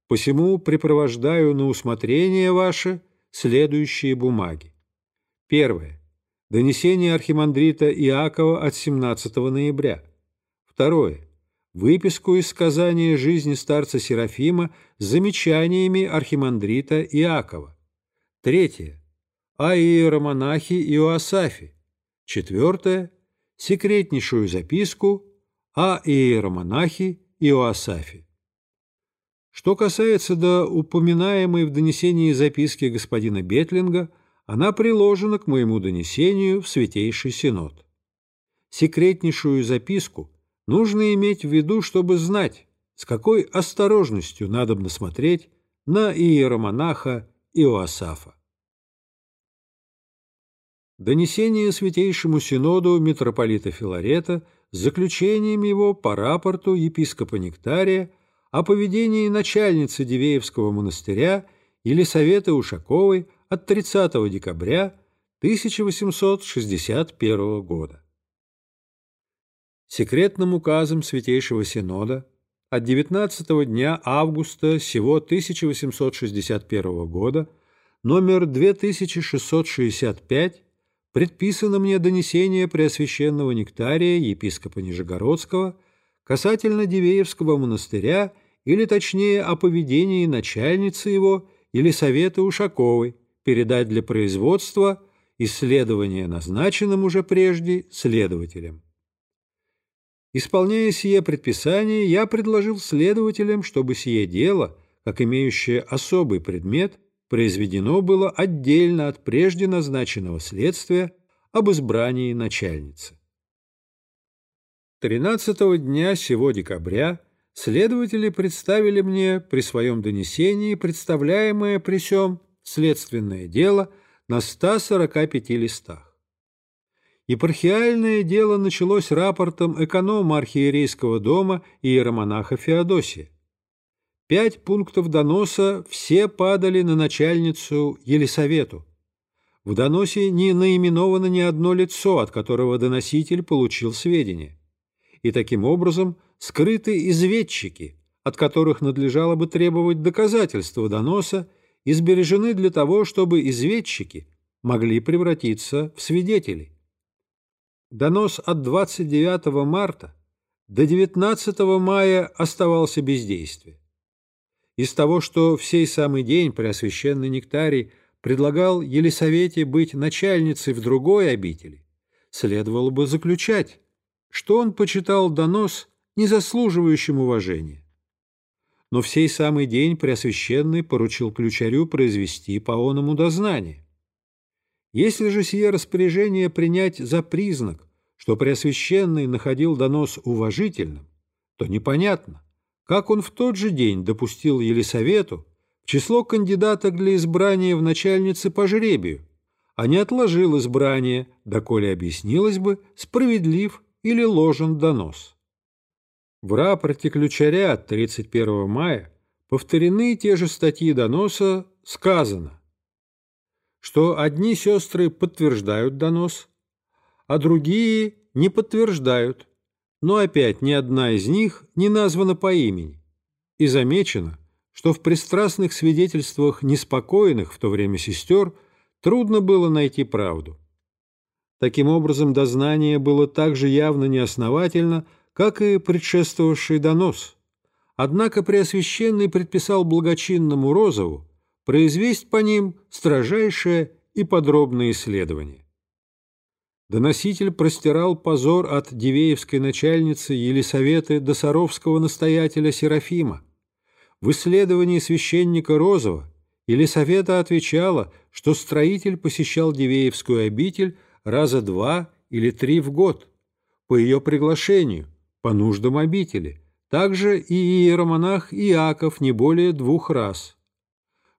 Speaker 1: Посему припровождаю на усмотрение ваше следующие бумаги. Первое. Донесение архимандрита Иакова от 17 ноября. Второе. Выписку из сказания жизни старца Серафима с замечаниями архимандрита Иакова. Третье. О иеромонахе Иоасафе. Четвертое. Секретнейшую записку о иеромонахе Иоасафе. Что касается до упоминаемой в донесении записки господина Бетлинга – она приложена к моему донесению в Святейший Синод. Секретнейшую записку нужно иметь в виду, чтобы знать, с какой осторожностью надо смотреть на иеромонаха Иоасафа. Донесение Святейшему Синоду митрополита Филарета с заключением его по рапорту епископа Нектария о поведении начальницы Дивеевского монастыря Елисаветы Ушаковой от 30 декабря 1861 года. Секретным указом Святейшего Синода от 19 дня августа сего 1861 года номер 2665 предписано мне донесение Преосвященного Нектария епископа Нижегородского касательно Дивеевского монастыря или точнее о поведении начальницы его или совета Ушаковой, передать для производства исследования назначенным уже прежде следователем. Исполняя сие предписание, я предложил следователям, чтобы сие дело, как имеющее особый предмет, произведено было отдельно от прежде назначенного следствия об избрании начальницы. 13 дня сего декабря следователи представили мне при своем донесении представляемое при сём следственное дело на 145 листах. Епархиальное дело началось рапортом эконома архиерейского дома и иеромонаха Феодосия. Пять пунктов доноса все падали на начальницу Елисавету. В доносе не наименовано ни одно лицо, от которого доноситель получил сведения. И таким образом скрыты изведчики, от которых надлежало бы требовать доказательства доноса и сбережены для того, чтобы изведчики могли превратиться в свидетелей. Донос от 29 марта до 19 мая оставался без действия. Из того, что в сей самый день Преосвященный Нектарий предлагал Елисавете быть начальницей в другой обители, следовало бы заключать, что он почитал донос незаслуживающим уважения но в сей самый день Преосвященный поручил ключарю произвести по оному дознание. Если же сие распоряжение принять за признак, что Преосвященный находил донос уважительным, то непонятно, как он в тот же день допустил Елисавету в число кандидаток для избрания в начальнице по жребию, а не отложил избрание, доколе объяснилось бы, справедлив или ложен донос. В рапорте ключаря от 31 мая повторены те же статьи доноса, сказано, что одни сестры подтверждают донос, а другие не подтверждают, но опять ни одна из них не названа по имени. И замечено, что в пристрастных свидетельствах неспокойных в то время сестер трудно было найти правду. Таким образом, дознание было так же явно неосновательно, как и предшествовавший донос. Однако Преосвященный предписал благочинному Розову произвести по ним строжайшее и подробное исследование. Доноситель простирал позор от Дивеевской начальницы Елисаветы до Саровского настоятеля Серафима. В исследовании священника Розова Елисавета отвечала, что строитель посещал Дивеевскую обитель раза два или три в год по ее приглашению – по нуждам обители, также и иеромонах Иаков не более двух раз,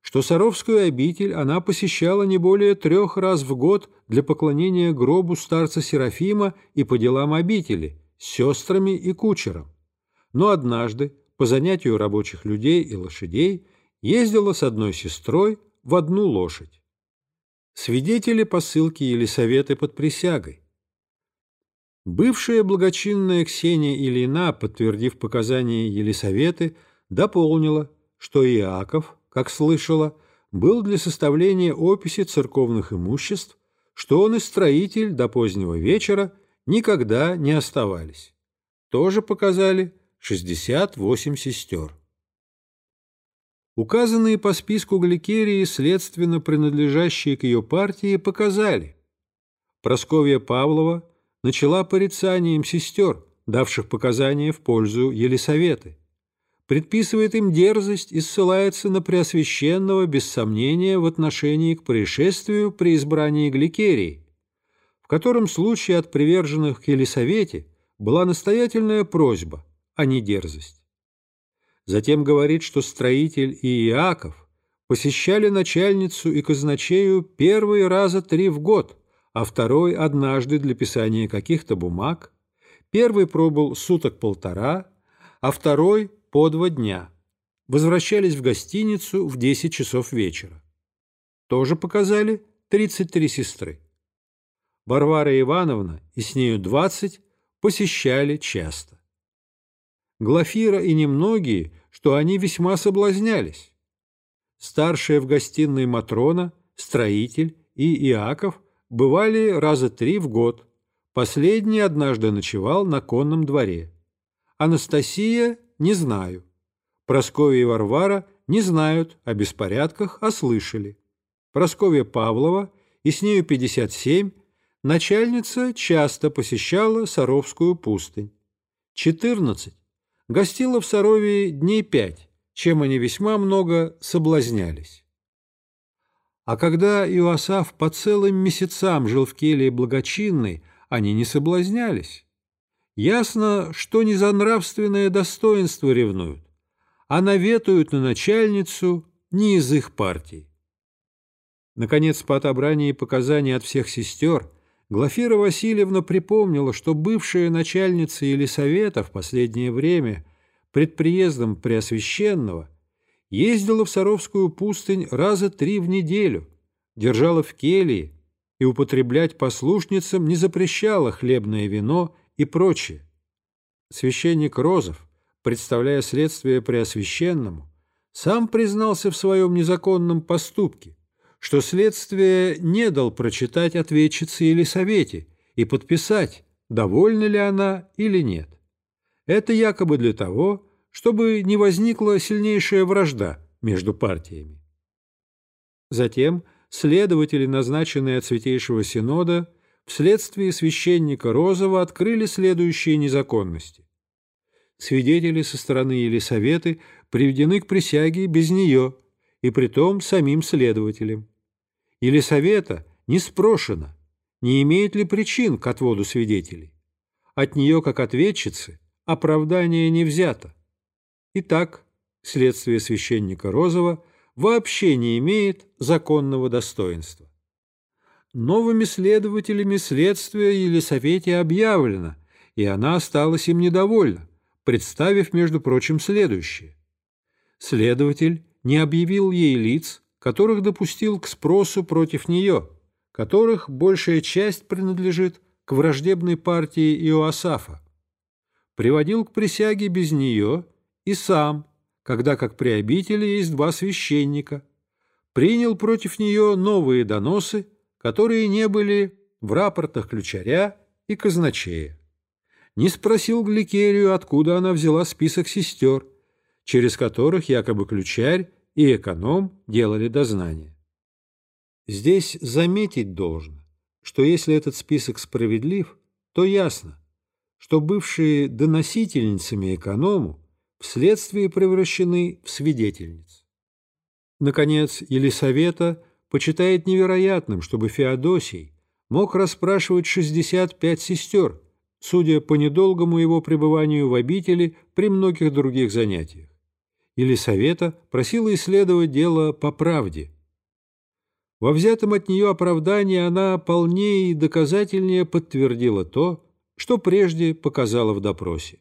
Speaker 1: что Саровскую обитель она посещала не более трех раз в год для поклонения гробу старца Серафима и по делам обители, с сестрами и кучером. Но однажды, по занятию рабочих людей и лошадей, ездила с одной сестрой в одну лошадь. Свидетели посылки Елисаветы под присягой. Бывшая благочинная Ксения Ильина, подтвердив показания Елисаветы, дополнила, что Иаков, как слышала, был для составления описи церковных имуществ, что он и строитель до позднего вечера никогда не оставались. Тоже показали 68 сестер. Указанные по списку Гликерии, следственно принадлежащие к ее партии, показали. Просковья Павлова начала порицанием сестер, давших показания в пользу Елисаветы. Предписывает им дерзость и ссылается на Преосвященного без сомнения в отношении к происшествию при избрании Гликерии, в котором случае от приверженных к Елисавете была настоятельная просьба, а не дерзость. Затем говорит, что строитель и Иаков посещали начальницу и казначею первые раза три в год, а второй однажды для писания каких-то бумаг. Первый пробыл суток полтора, а второй по два дня. Возвращались в гостиницу в 10 часов вечера. Тоже показали 33 сестры. Варвара Ивановна и с нею 20 посещали часто. Глафира и немногие что они весьма соблазнялись. Старшая в гостиной Матрона, строитель и Иаков бывали раза три в год. Последний однажды ночевал на конном дворе. Анастасия не знаю. Прасковья и Варвара не знают о беспорядках, а слышали. Прасковья Павлова и с нею 57 начальница часто посещала Саровскую пустынь. 14 гостила в Саровии дней пять, чем они весьма много соблазнялись. А когда Иосаф по целым месяцам жил в келье благочинной, они не соблазнялись. Ясно, что не за нравственное достоинство ревнуют, а наветуют на начальницу не из их партии. Наконец, по отобрании показаний от всех сестер, Глафира Васильевна припомнила, что бывшая начальница Елисавета в последнее время, пред приездом Преосвященного, ездила в Саровскую пустынь раза три в неделю, держала в келье и употреблять послушницам не запрещала хлебное вино и прочее. Священник Розов, представляя следствие Преосвященному, сам признался в своем незаконном поступке, что следствие не дал прочитать ответчице Елисавете и подписать, довольна ли она или нет. Это якобы для того, чтобы не возникла сильнейшая вражда между партиями. Затем следователи, назначенные от Святейшего Синода, вследствие священника Розова открыли следующие незаконности. Свидетели со стороны Елисаветы приведены к присяге без нее – и притом самим следователем. Елисавета не спрошена, не имеет ли причин к отводу свидетелей. От нее, как ответчицы, оправдание не взято. Итак, следствие священника Розова вообще не имеет законного достоинства. Новыми следователями следствие Елисавете объявлено, и она осталась им недовольна, представив, между прочим, следующее. Следователь не объявил ей лиц, которых допустил к спросу против нее, которых большая часть принадлежит к враждебной партии Иоасафа. Приводил к присяге без нее и сам, когда как при обители есть два священника, принял против нее новые доносы, которые не были в рапортах ключаря и казначея. Не спросил Гликерию, откуда она взяла список сестер, через которых якобы ключарь и эконом делали дознание. Здесь заметить должно, что если этот список справедлив, то ясно, что бывшие доносительницами эконому вследствие превращены в свидетельниц. Наконец, Елисавета почитает невероятным, чтобы Феодосий мог расспрашивать 65 сестер, судя по недолгому его пребыванию в обители при многих других занятиях. Елисавета просила исследовать дело по правде. Во взятом от нее оправдании она полнее и доказательнее подтвердила то, что прежде показала в допросе.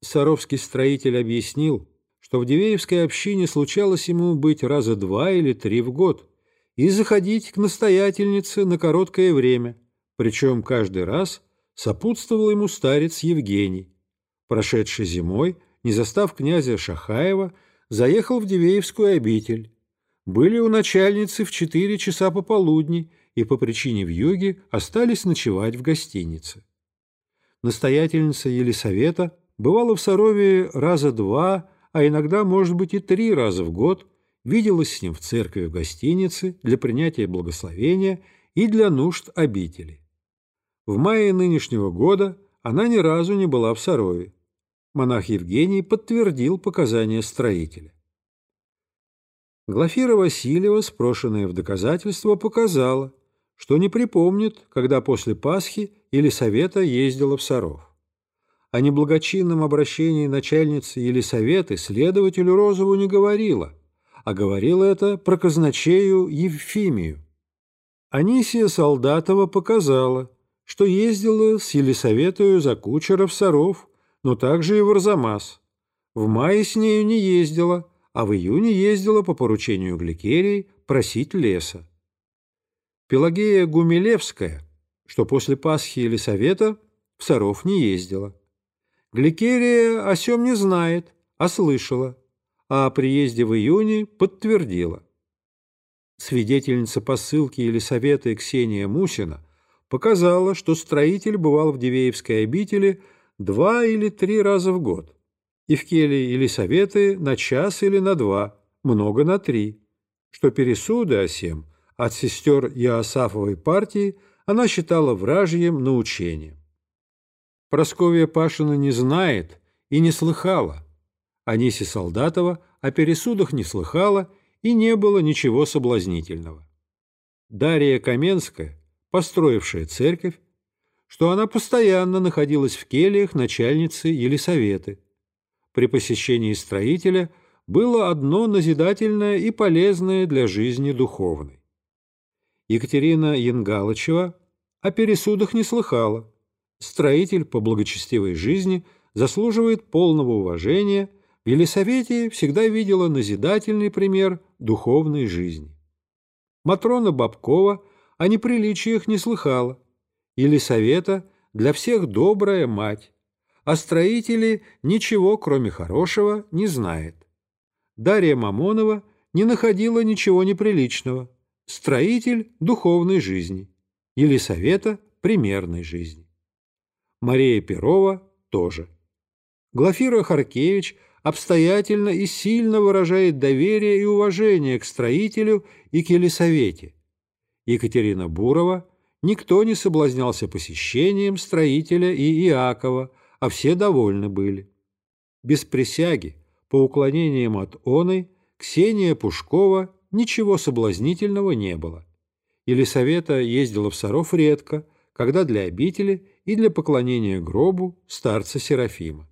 Speaker 1: Саровский строитель объяснил, что в Дивеевской общине случалось ему быть раза два или три в год и заходить к настоятельнице на короткое время, причем каждый раз сопутствовал ему старец Евгений. Прошедший зимой, не застав князя Шахаева, заехал в Дивеевскую обитель. Были у начальницы в четыре часа пополудни и по причине вьюги остались ночевать в гостинице. Настоятельница Елисавета бывала в Сарове раза два, а иногда, может быть, и три раза в год, виделась с ним в церкви в гостинице для принятия благословения и для нужд обители. В мае нынешнего года она ни разу не была в Сарове. Монах Евгений подтвердил показания строителя. Глафира Васильева, спрошенная в доказательство, показала, что не припомнит, когда после Пасхи Елисавета ездила в Саров. О неблагочинном обращении начальницы Елисаветы следователю Розову не говорила, а говорила это проказначею Евфимию. Анисия Солдатова показала, что ездила с Елисаветою за кучера в Саров, но также и в Арзамас. В мае с нею не ездила, а в июне ездила по поручению Гликерии просить леса. Пелагея Гумилевская, что после Пасхи или Совета в Саров не ездила. Гликерия о сем не знает, а слышала, а о приезде в июне подтвердила. Свидетельница посылки Елисавета Ксения Мусина показала, что строитель бывал в Дивеевской обители два или три раза в год и в келье или советы на час или на два, много на три, что пересуды о сем от сестер Иосафовой партии она считала вражьим научением. Просковья Пашина не знает и не слыхала. Аниси Солдатова о пересудах не слыхала и не было ничего соблазнительного. Дарья Каменская, построившая церковь, что она постоянно находилась в кельях начальницы Елисаветы, при посещении строителя было одно назидательное и полезное для жизни духовной. Екатерина Янгалычева о пересудах не слыхала. Строитель по благочестивой жизни заслуживает полного уважения, в Елисавете всегда видела назидательный пример духовной жизни. Матрона Бабкова о неприличиях не слыхала. Елисавета для всех добрая мать, о строителе ничего, кроме хорошего, не знает. Дарья Мамонова не находила ничего неприличного. Строитель духовной жизни. Елисавета – примерной жизни. Мария Перова тоже. Глафира Харкевич обстоятельно и сильно выражает доверие и уважение к строителю и к Елисавете. Екатерина Бурова – никто не соблазнялся посещением строителя и Иакова, а все довольны были. Без присяги, по уклонениям от оной, Ксения Пушкова ничего соблазнительного не было. Елисавета ездила в Саров редко, когда для обители и для поклонения гробу старца Серафима.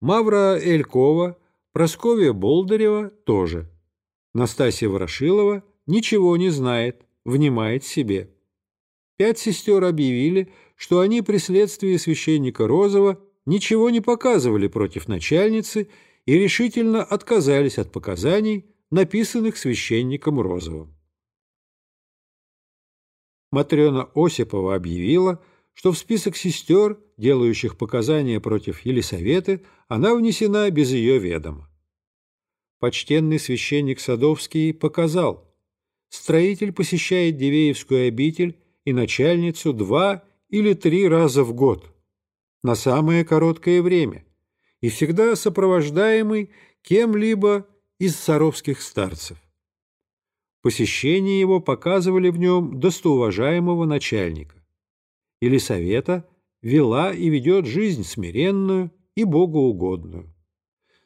Speaker 1: Мавра Элькова, Просковья Болдырева тоже. Настасья Ворошилова ничего не знает, внимает себе. Пять сестер объявили, что они при следствии священника Розова ничего не показывали против начальницы и решительно отказались от показаний, написанных священником Розовым. Матрена Осипова объявила, что в список сестер, делающих показания против Елисаветы, она внесена без ее ведома. Почтенный священник Садовский показал, строитель посещает Дивеевскую обитель и начальницу два или три раза в год, на самое короткое время, и всегда сопровождаемый кем-либо из саровских старцев. Посещения его показывали в нем достоуважаемого начальника. Елисавета вела и ведет жизнь смиренную и богоугодную.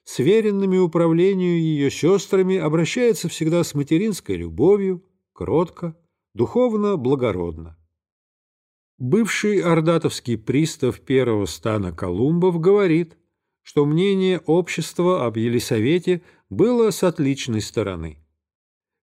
Speaker 1: С веренными управлению ее сестрами обращается всегда с материнской любовью, кротко, духовно благородно. Бывший ордатовский пристав первого стана Колумбов говорит, что мнение общества об Елисавете было с отличной стороны.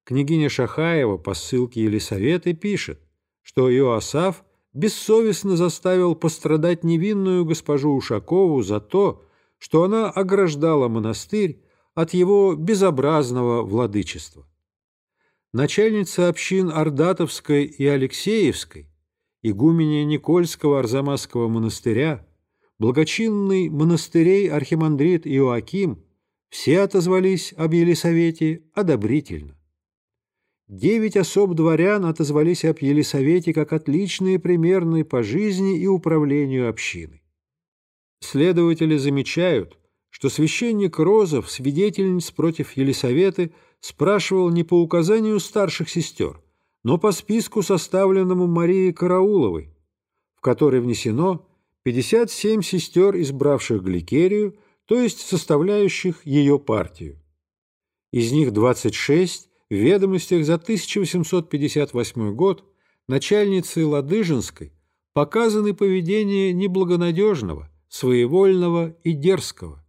Speaker 1: Княгиня Шахаева по ссылке Елисаветы пишет, что Иоасаф бессовестно заставил пострадать невинную госпожу Ушакову за то, что она ограждала монастырь от его безобразного владычества. Начальница общин Ордатовской и Алексеевской игуменя Никольского Арзамасского монастыря, благочинный монастырей архимандрит Иоаким все отозвались об Елисавете одобрительно. Девять особ дворян отозвались об Елисавете как отличные примерные по жизни и управлению общиной. Следователи замечают, что священник Розов, свидетельниц против Елисаветы, спрашивал не по указанию старших сестер, но по списку, составленному Марией Карауловой, в который внесено 57 сестер, избравших Гликерию, то есть составляющих ее партию. Из них 26 в ведомостях за 1858 год начальницей Ладыжинской показаны поведение неблагонадежного, своевольного и дерзкого.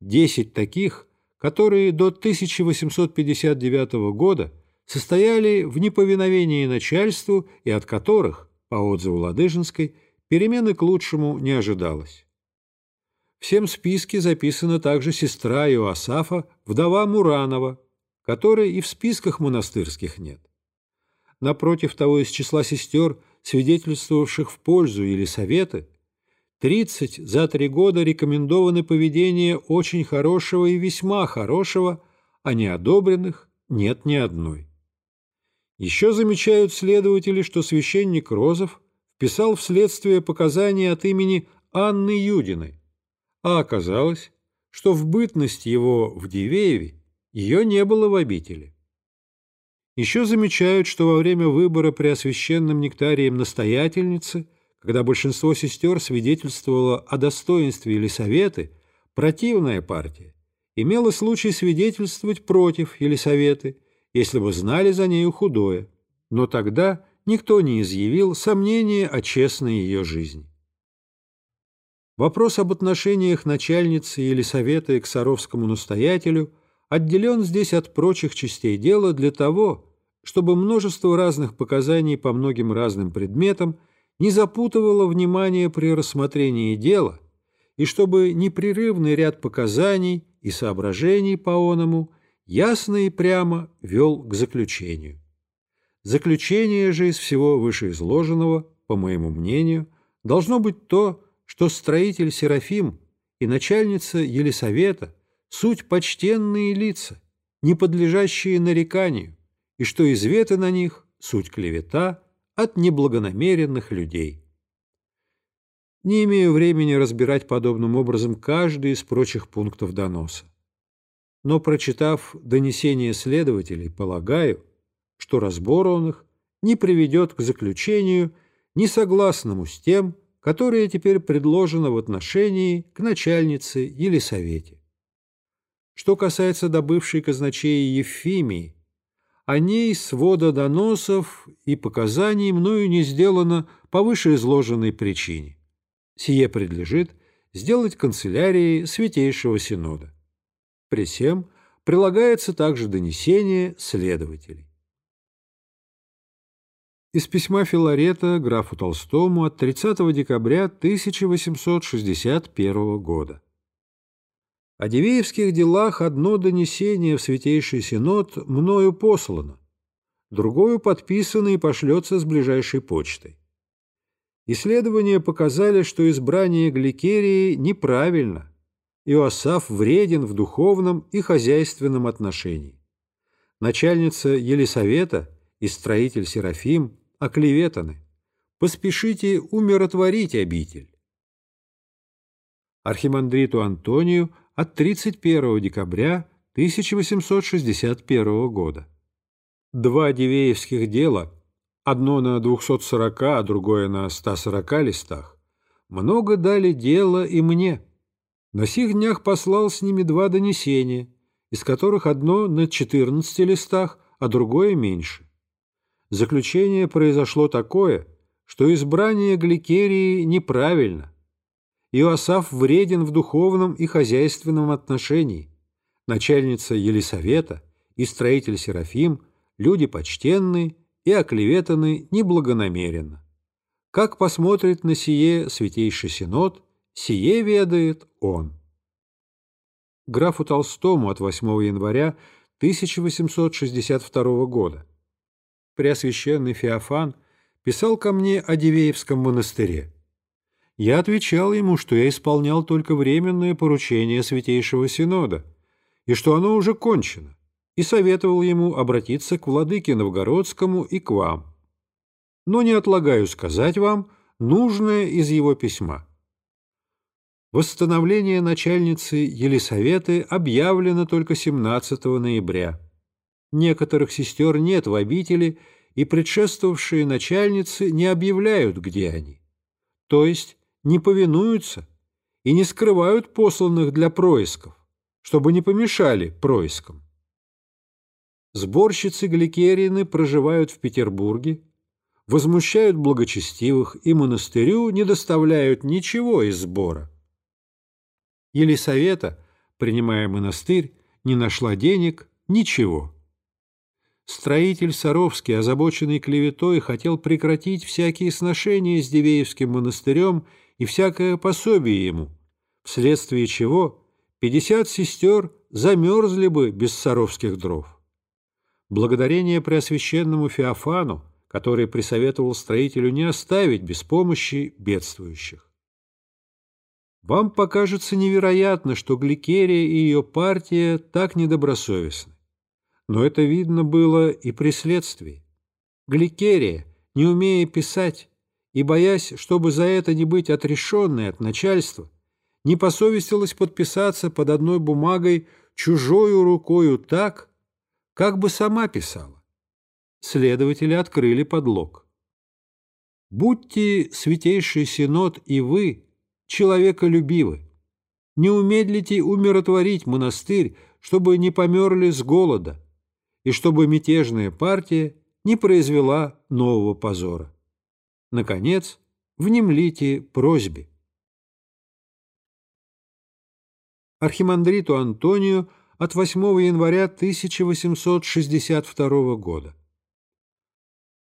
Speaker 1: Десять таких, которые до 1859 года состояли в неповиновении начальству и от которых, по отзыву Ладыжинской, перемены к лучшему не ожидалось. В всем списке записана также сестра Иоасафа, вдова Муранова, которой и в списках монастырских нет. Напротив того из числа сестер, свидетельствовавших в пользу или советы, 30 за три года рекомендованы поведение очень хорошего и весьма хорошего, а неодобренных нет ни одной. Еще замечают следователи, что священник Розов писал в следствие показания от имени Анны Юдиной, а оказалось, что в бытность его в Дивееве ее не было в обители. Еще замечают, что во время выбора преосвященным нектарием настоятельницы, когда большинство сестер свидетельствовало о достоинстве Елисаветы, противная партия имела случай свидетельствовать против Елисаветы, если бы знали за нею худое, но тогда никто не изъявил сомнения о честной ее жизни. Вопрос об отношениях начальницы Елисаветы к Саровскому настоятелю – отделен здесь от прочих частей дела для того, чтобы множество разных показаний по многим разным предметам не запутывало внимание при рассмотрении дела и чтобы непрерывный ряд показаний и соображений по оному ясно и прямо вел к заключению. Заключение же из всего вышеизложенного, по моему мнению, должно быть то, что строитель Серафим и начальница Елисавета – суть почтенные лица, не подлежащие нареканию, и что изветы на них – суть клевета от неблагонамеренных людей. Не имею времени разбирать подобным образом каждый из прочих пунктов доноса. Но, прочитав донесение следователей, полагаю, что разбор он их не приведет к заключению, не согласному с тем, которое теперь предложено в отношении к начальнице Елисавете. Что касается добывшей казначея Ефимии, о ней свода доносов и показаний мною не сделано по вышеизложенной причине. Сие предлежит сделать канцелярии Святейшего Синода. При всем прилагается также донесение следователей. Из письма Филарета графу Толстому от 30 декабря 1861 года. О Дивеевских делах одно донесение в Святейший Синод мною послано, другое подписано и пошлется с ближайшей почтой. Исследования показали, что избрание Гликерии неправильно, Иосаф вреден в духовном и хозяйственном отношении. Начальница Елисавета и строитель Серафим оклеветаны. Поспешите умиротворить обитель. Архимандриту Антонию от 31 декабря 1861 года. Два дивеевских дела, одно на 240, а другое на 140 листах, много дали дело и мне. На сих днях послал с ними два донесения, из которых одно на 14 листах, а другое меньше. Заключение произошло такое, что избрание гликерии неправильно – Иосаф вреден в духовном и хозяйственном отношении. Начальница Елисавета и строитель Серафим – люди почтенные и оклеветаны неблагонамеренно. Как посмотрит на сие Святейший Синод, сие ведает он. Графу Толстому от 8 января 1862 года. Преосвященный Феофан писал ко мне о Дивеевском монастыре. Я отвечал ему, что я исполнял только временное поручение Святейшего Синода, и что оно уже кончено, и советовал ему обратиться к владыке Новгородскому и к вам. Но не отлагаю сказать вам нужное из его письма. Восстановление начальницы Елисаветы объявлено только 17 ноября. Некоторых сестер нет в обители, и предшествовавшие начальницы не объявляют, где они. То есть не повинуются и не скрывают посланных для происков, чтобы не помешали проискам. Сборщицы Гликерины проживают в Петербурге, возмущают благочестивых и монастырю не доставляют ничего из сбора. Елисавета, принимая монастырь, не нашла денег, ничего. Строитель Саровский, озабоченный клеветой, хотел прекратить всякие сношения с Дивеевским монастырем и всякое пособие ему, вследствие чего пятьдесят сестер замерзли бы без саровских дров. Благодарение Преосвященному Феофану, который присоветовал строителю не оставить без помощи бедствующих. Вам покажется невероятно, что Гликерия и ее партия так недобросовестны. Но это видно было и при следствии. Гликерия, не умея писать и боясь, чтобы за это не быть отрешенной от начальства, не посовестилась подписаться под одной бумагой чужою рукою так, как бы сама писала. Следователи открыли подлог. «Будьте, святейший синод, и вы, человеколюбивы. Не умедлите умиротворить монастырь, чтобы не померли с голода, и чтобы мятежная партия не произвела нового позора. Наконец, внемлите просьбе. Архимандриту Антонию от 8 января 1862 года.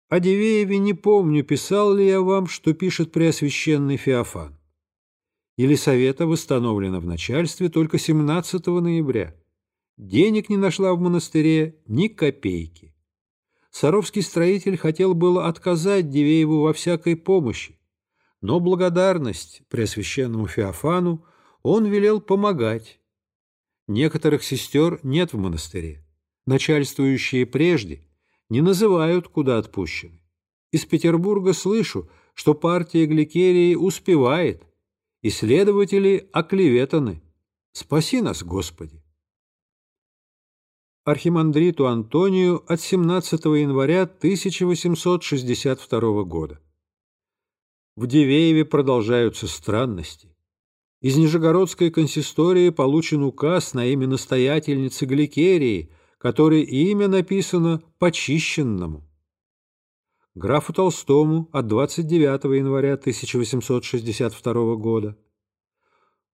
Speaker 1: О Дивееве не помню, писал ли я вам, что пишет Преосвященный Феофан. Елисавета восстановлена в начальстве только 17 ноября. Денег не нашла в монастыре ни копейки. Саровский строитель хотел было отказать Дивееву во всякой помощи, но благодарность Преосвященному Феофану он велел помогать. Некоторых сестер нет в монастыре. Начальствующие прежде не называют, куда отпущены. Из Петербурга слышу, что партия Гликерии успевает, и следователи оклеветаны. Спаси нас, Господи! Архимандриту Антонию от 17 января 1862 года. В Дивееве продолжаются странности. Из Нижегородской консистории получен указ на имя настоятельницы Гликерии, который имя написано «почищенному». Графу Толстому от 29 января 1862 года.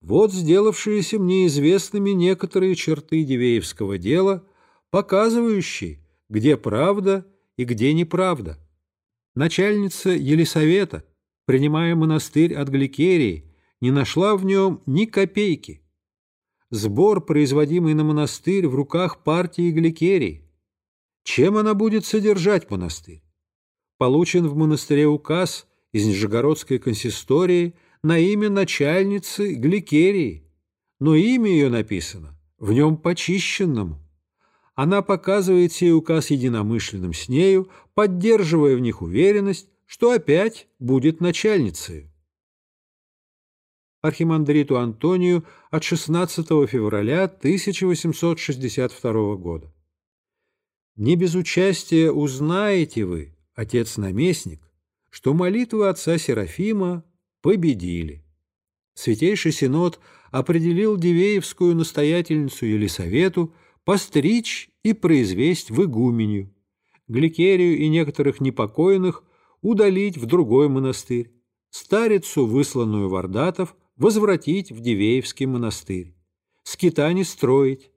Speaker 1: Вот сделавшиеся мне известными некоторые черты Дивеевского дела – показывающий, где правда и где неправда. Начальница Елисавета, принимая монастырь от Гликерии, не нашла в нем ни копейки. Сбор, производимый на монастырь в руках партии Гликерии. Чем она будет содержать монастырь? Получен в монастыре указ из Нижегородской консистории на имя начальницы Гликерии, но имя ее написано в нем почищенному она показывает сей указ единомышленным с нею, поддерживая в них уверенность, что опять будет начальницей. Архимандриту Антонию от 16 февраля 1862 года. Не без участия узнаете вы, отец-наместник, что молитвы отца Серафима победили. Святейший Синод определил Дивеевскую настоятельницу Елисавету – постричь и произвесть в игуменью, Гликерию и некоторых непокойных удалить в другой монастырь, старицу, высланную в Ордатов, возвратить в Дивеевский монастырь, скитани строить,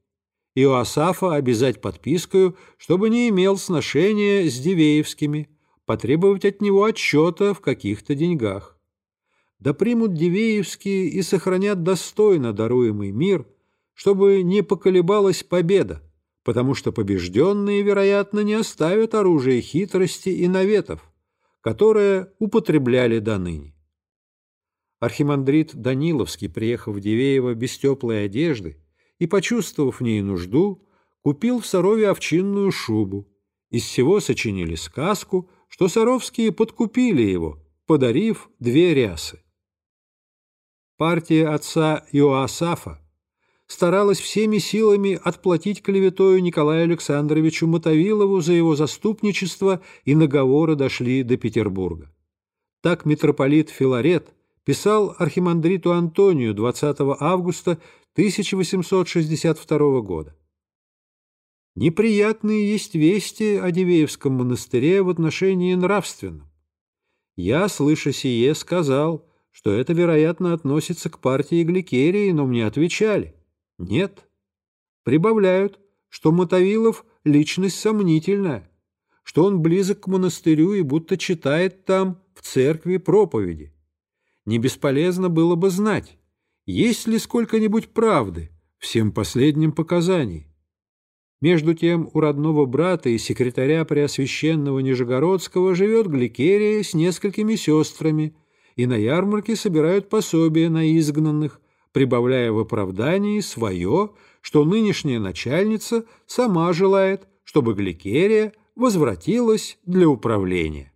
Speaker 1: Иоасафа обязать подпискою, чтобы не имел сношения с Дивеевскими, потребовать от него отчета в каких-то деньгах. Да примут Дивеевские и сохранят достойно даруемый мир – чтобы не поколебалась победа, потому что побежденные, вероятно, не оставят оружия хитрости и наветов, которое употребляли до ныне. Архимандрит Даниловский, приехав в Дивеево без теплой одежды и, почувствовав в ней нужду, купил в Сарове овчинную шубу. Из всего сочинили сказку, что Саровские подкупили его, подарив две рясы. Партия отца Иоасафа старалась всеми силами отплатить клеветою Николаю Александровичу Мотовилову за его заступничество, и наговоры дошли до Петербурга. Так митрополит Филарет писал архимандриту Антонию 20 августа 1862 года. Неприятные есть вести о Дивеевском монастыре в отношении нравственном. Я, слыша сие, сказал, что это, вероятно, относится к партии Гликерии, но мне отвечали. Нет. Прибавляют, что Мотовилов – личность сомнительная, что он близок к монастырю и будто читает там, в церкви, проповеди. Не бесполезно было бы знать, есть ли сколько-нибудь правды всем последним показаний. Между тем у родного брата и секретаря Преосвященного Нижегородского живет Гликерия с несколькими сестрами, и на ярмарке собирают пособия на изгнанных, прибавляя в оправдании свое, что нынешняя начальница сама желает, чтобы Гликерия возвратилась для управления.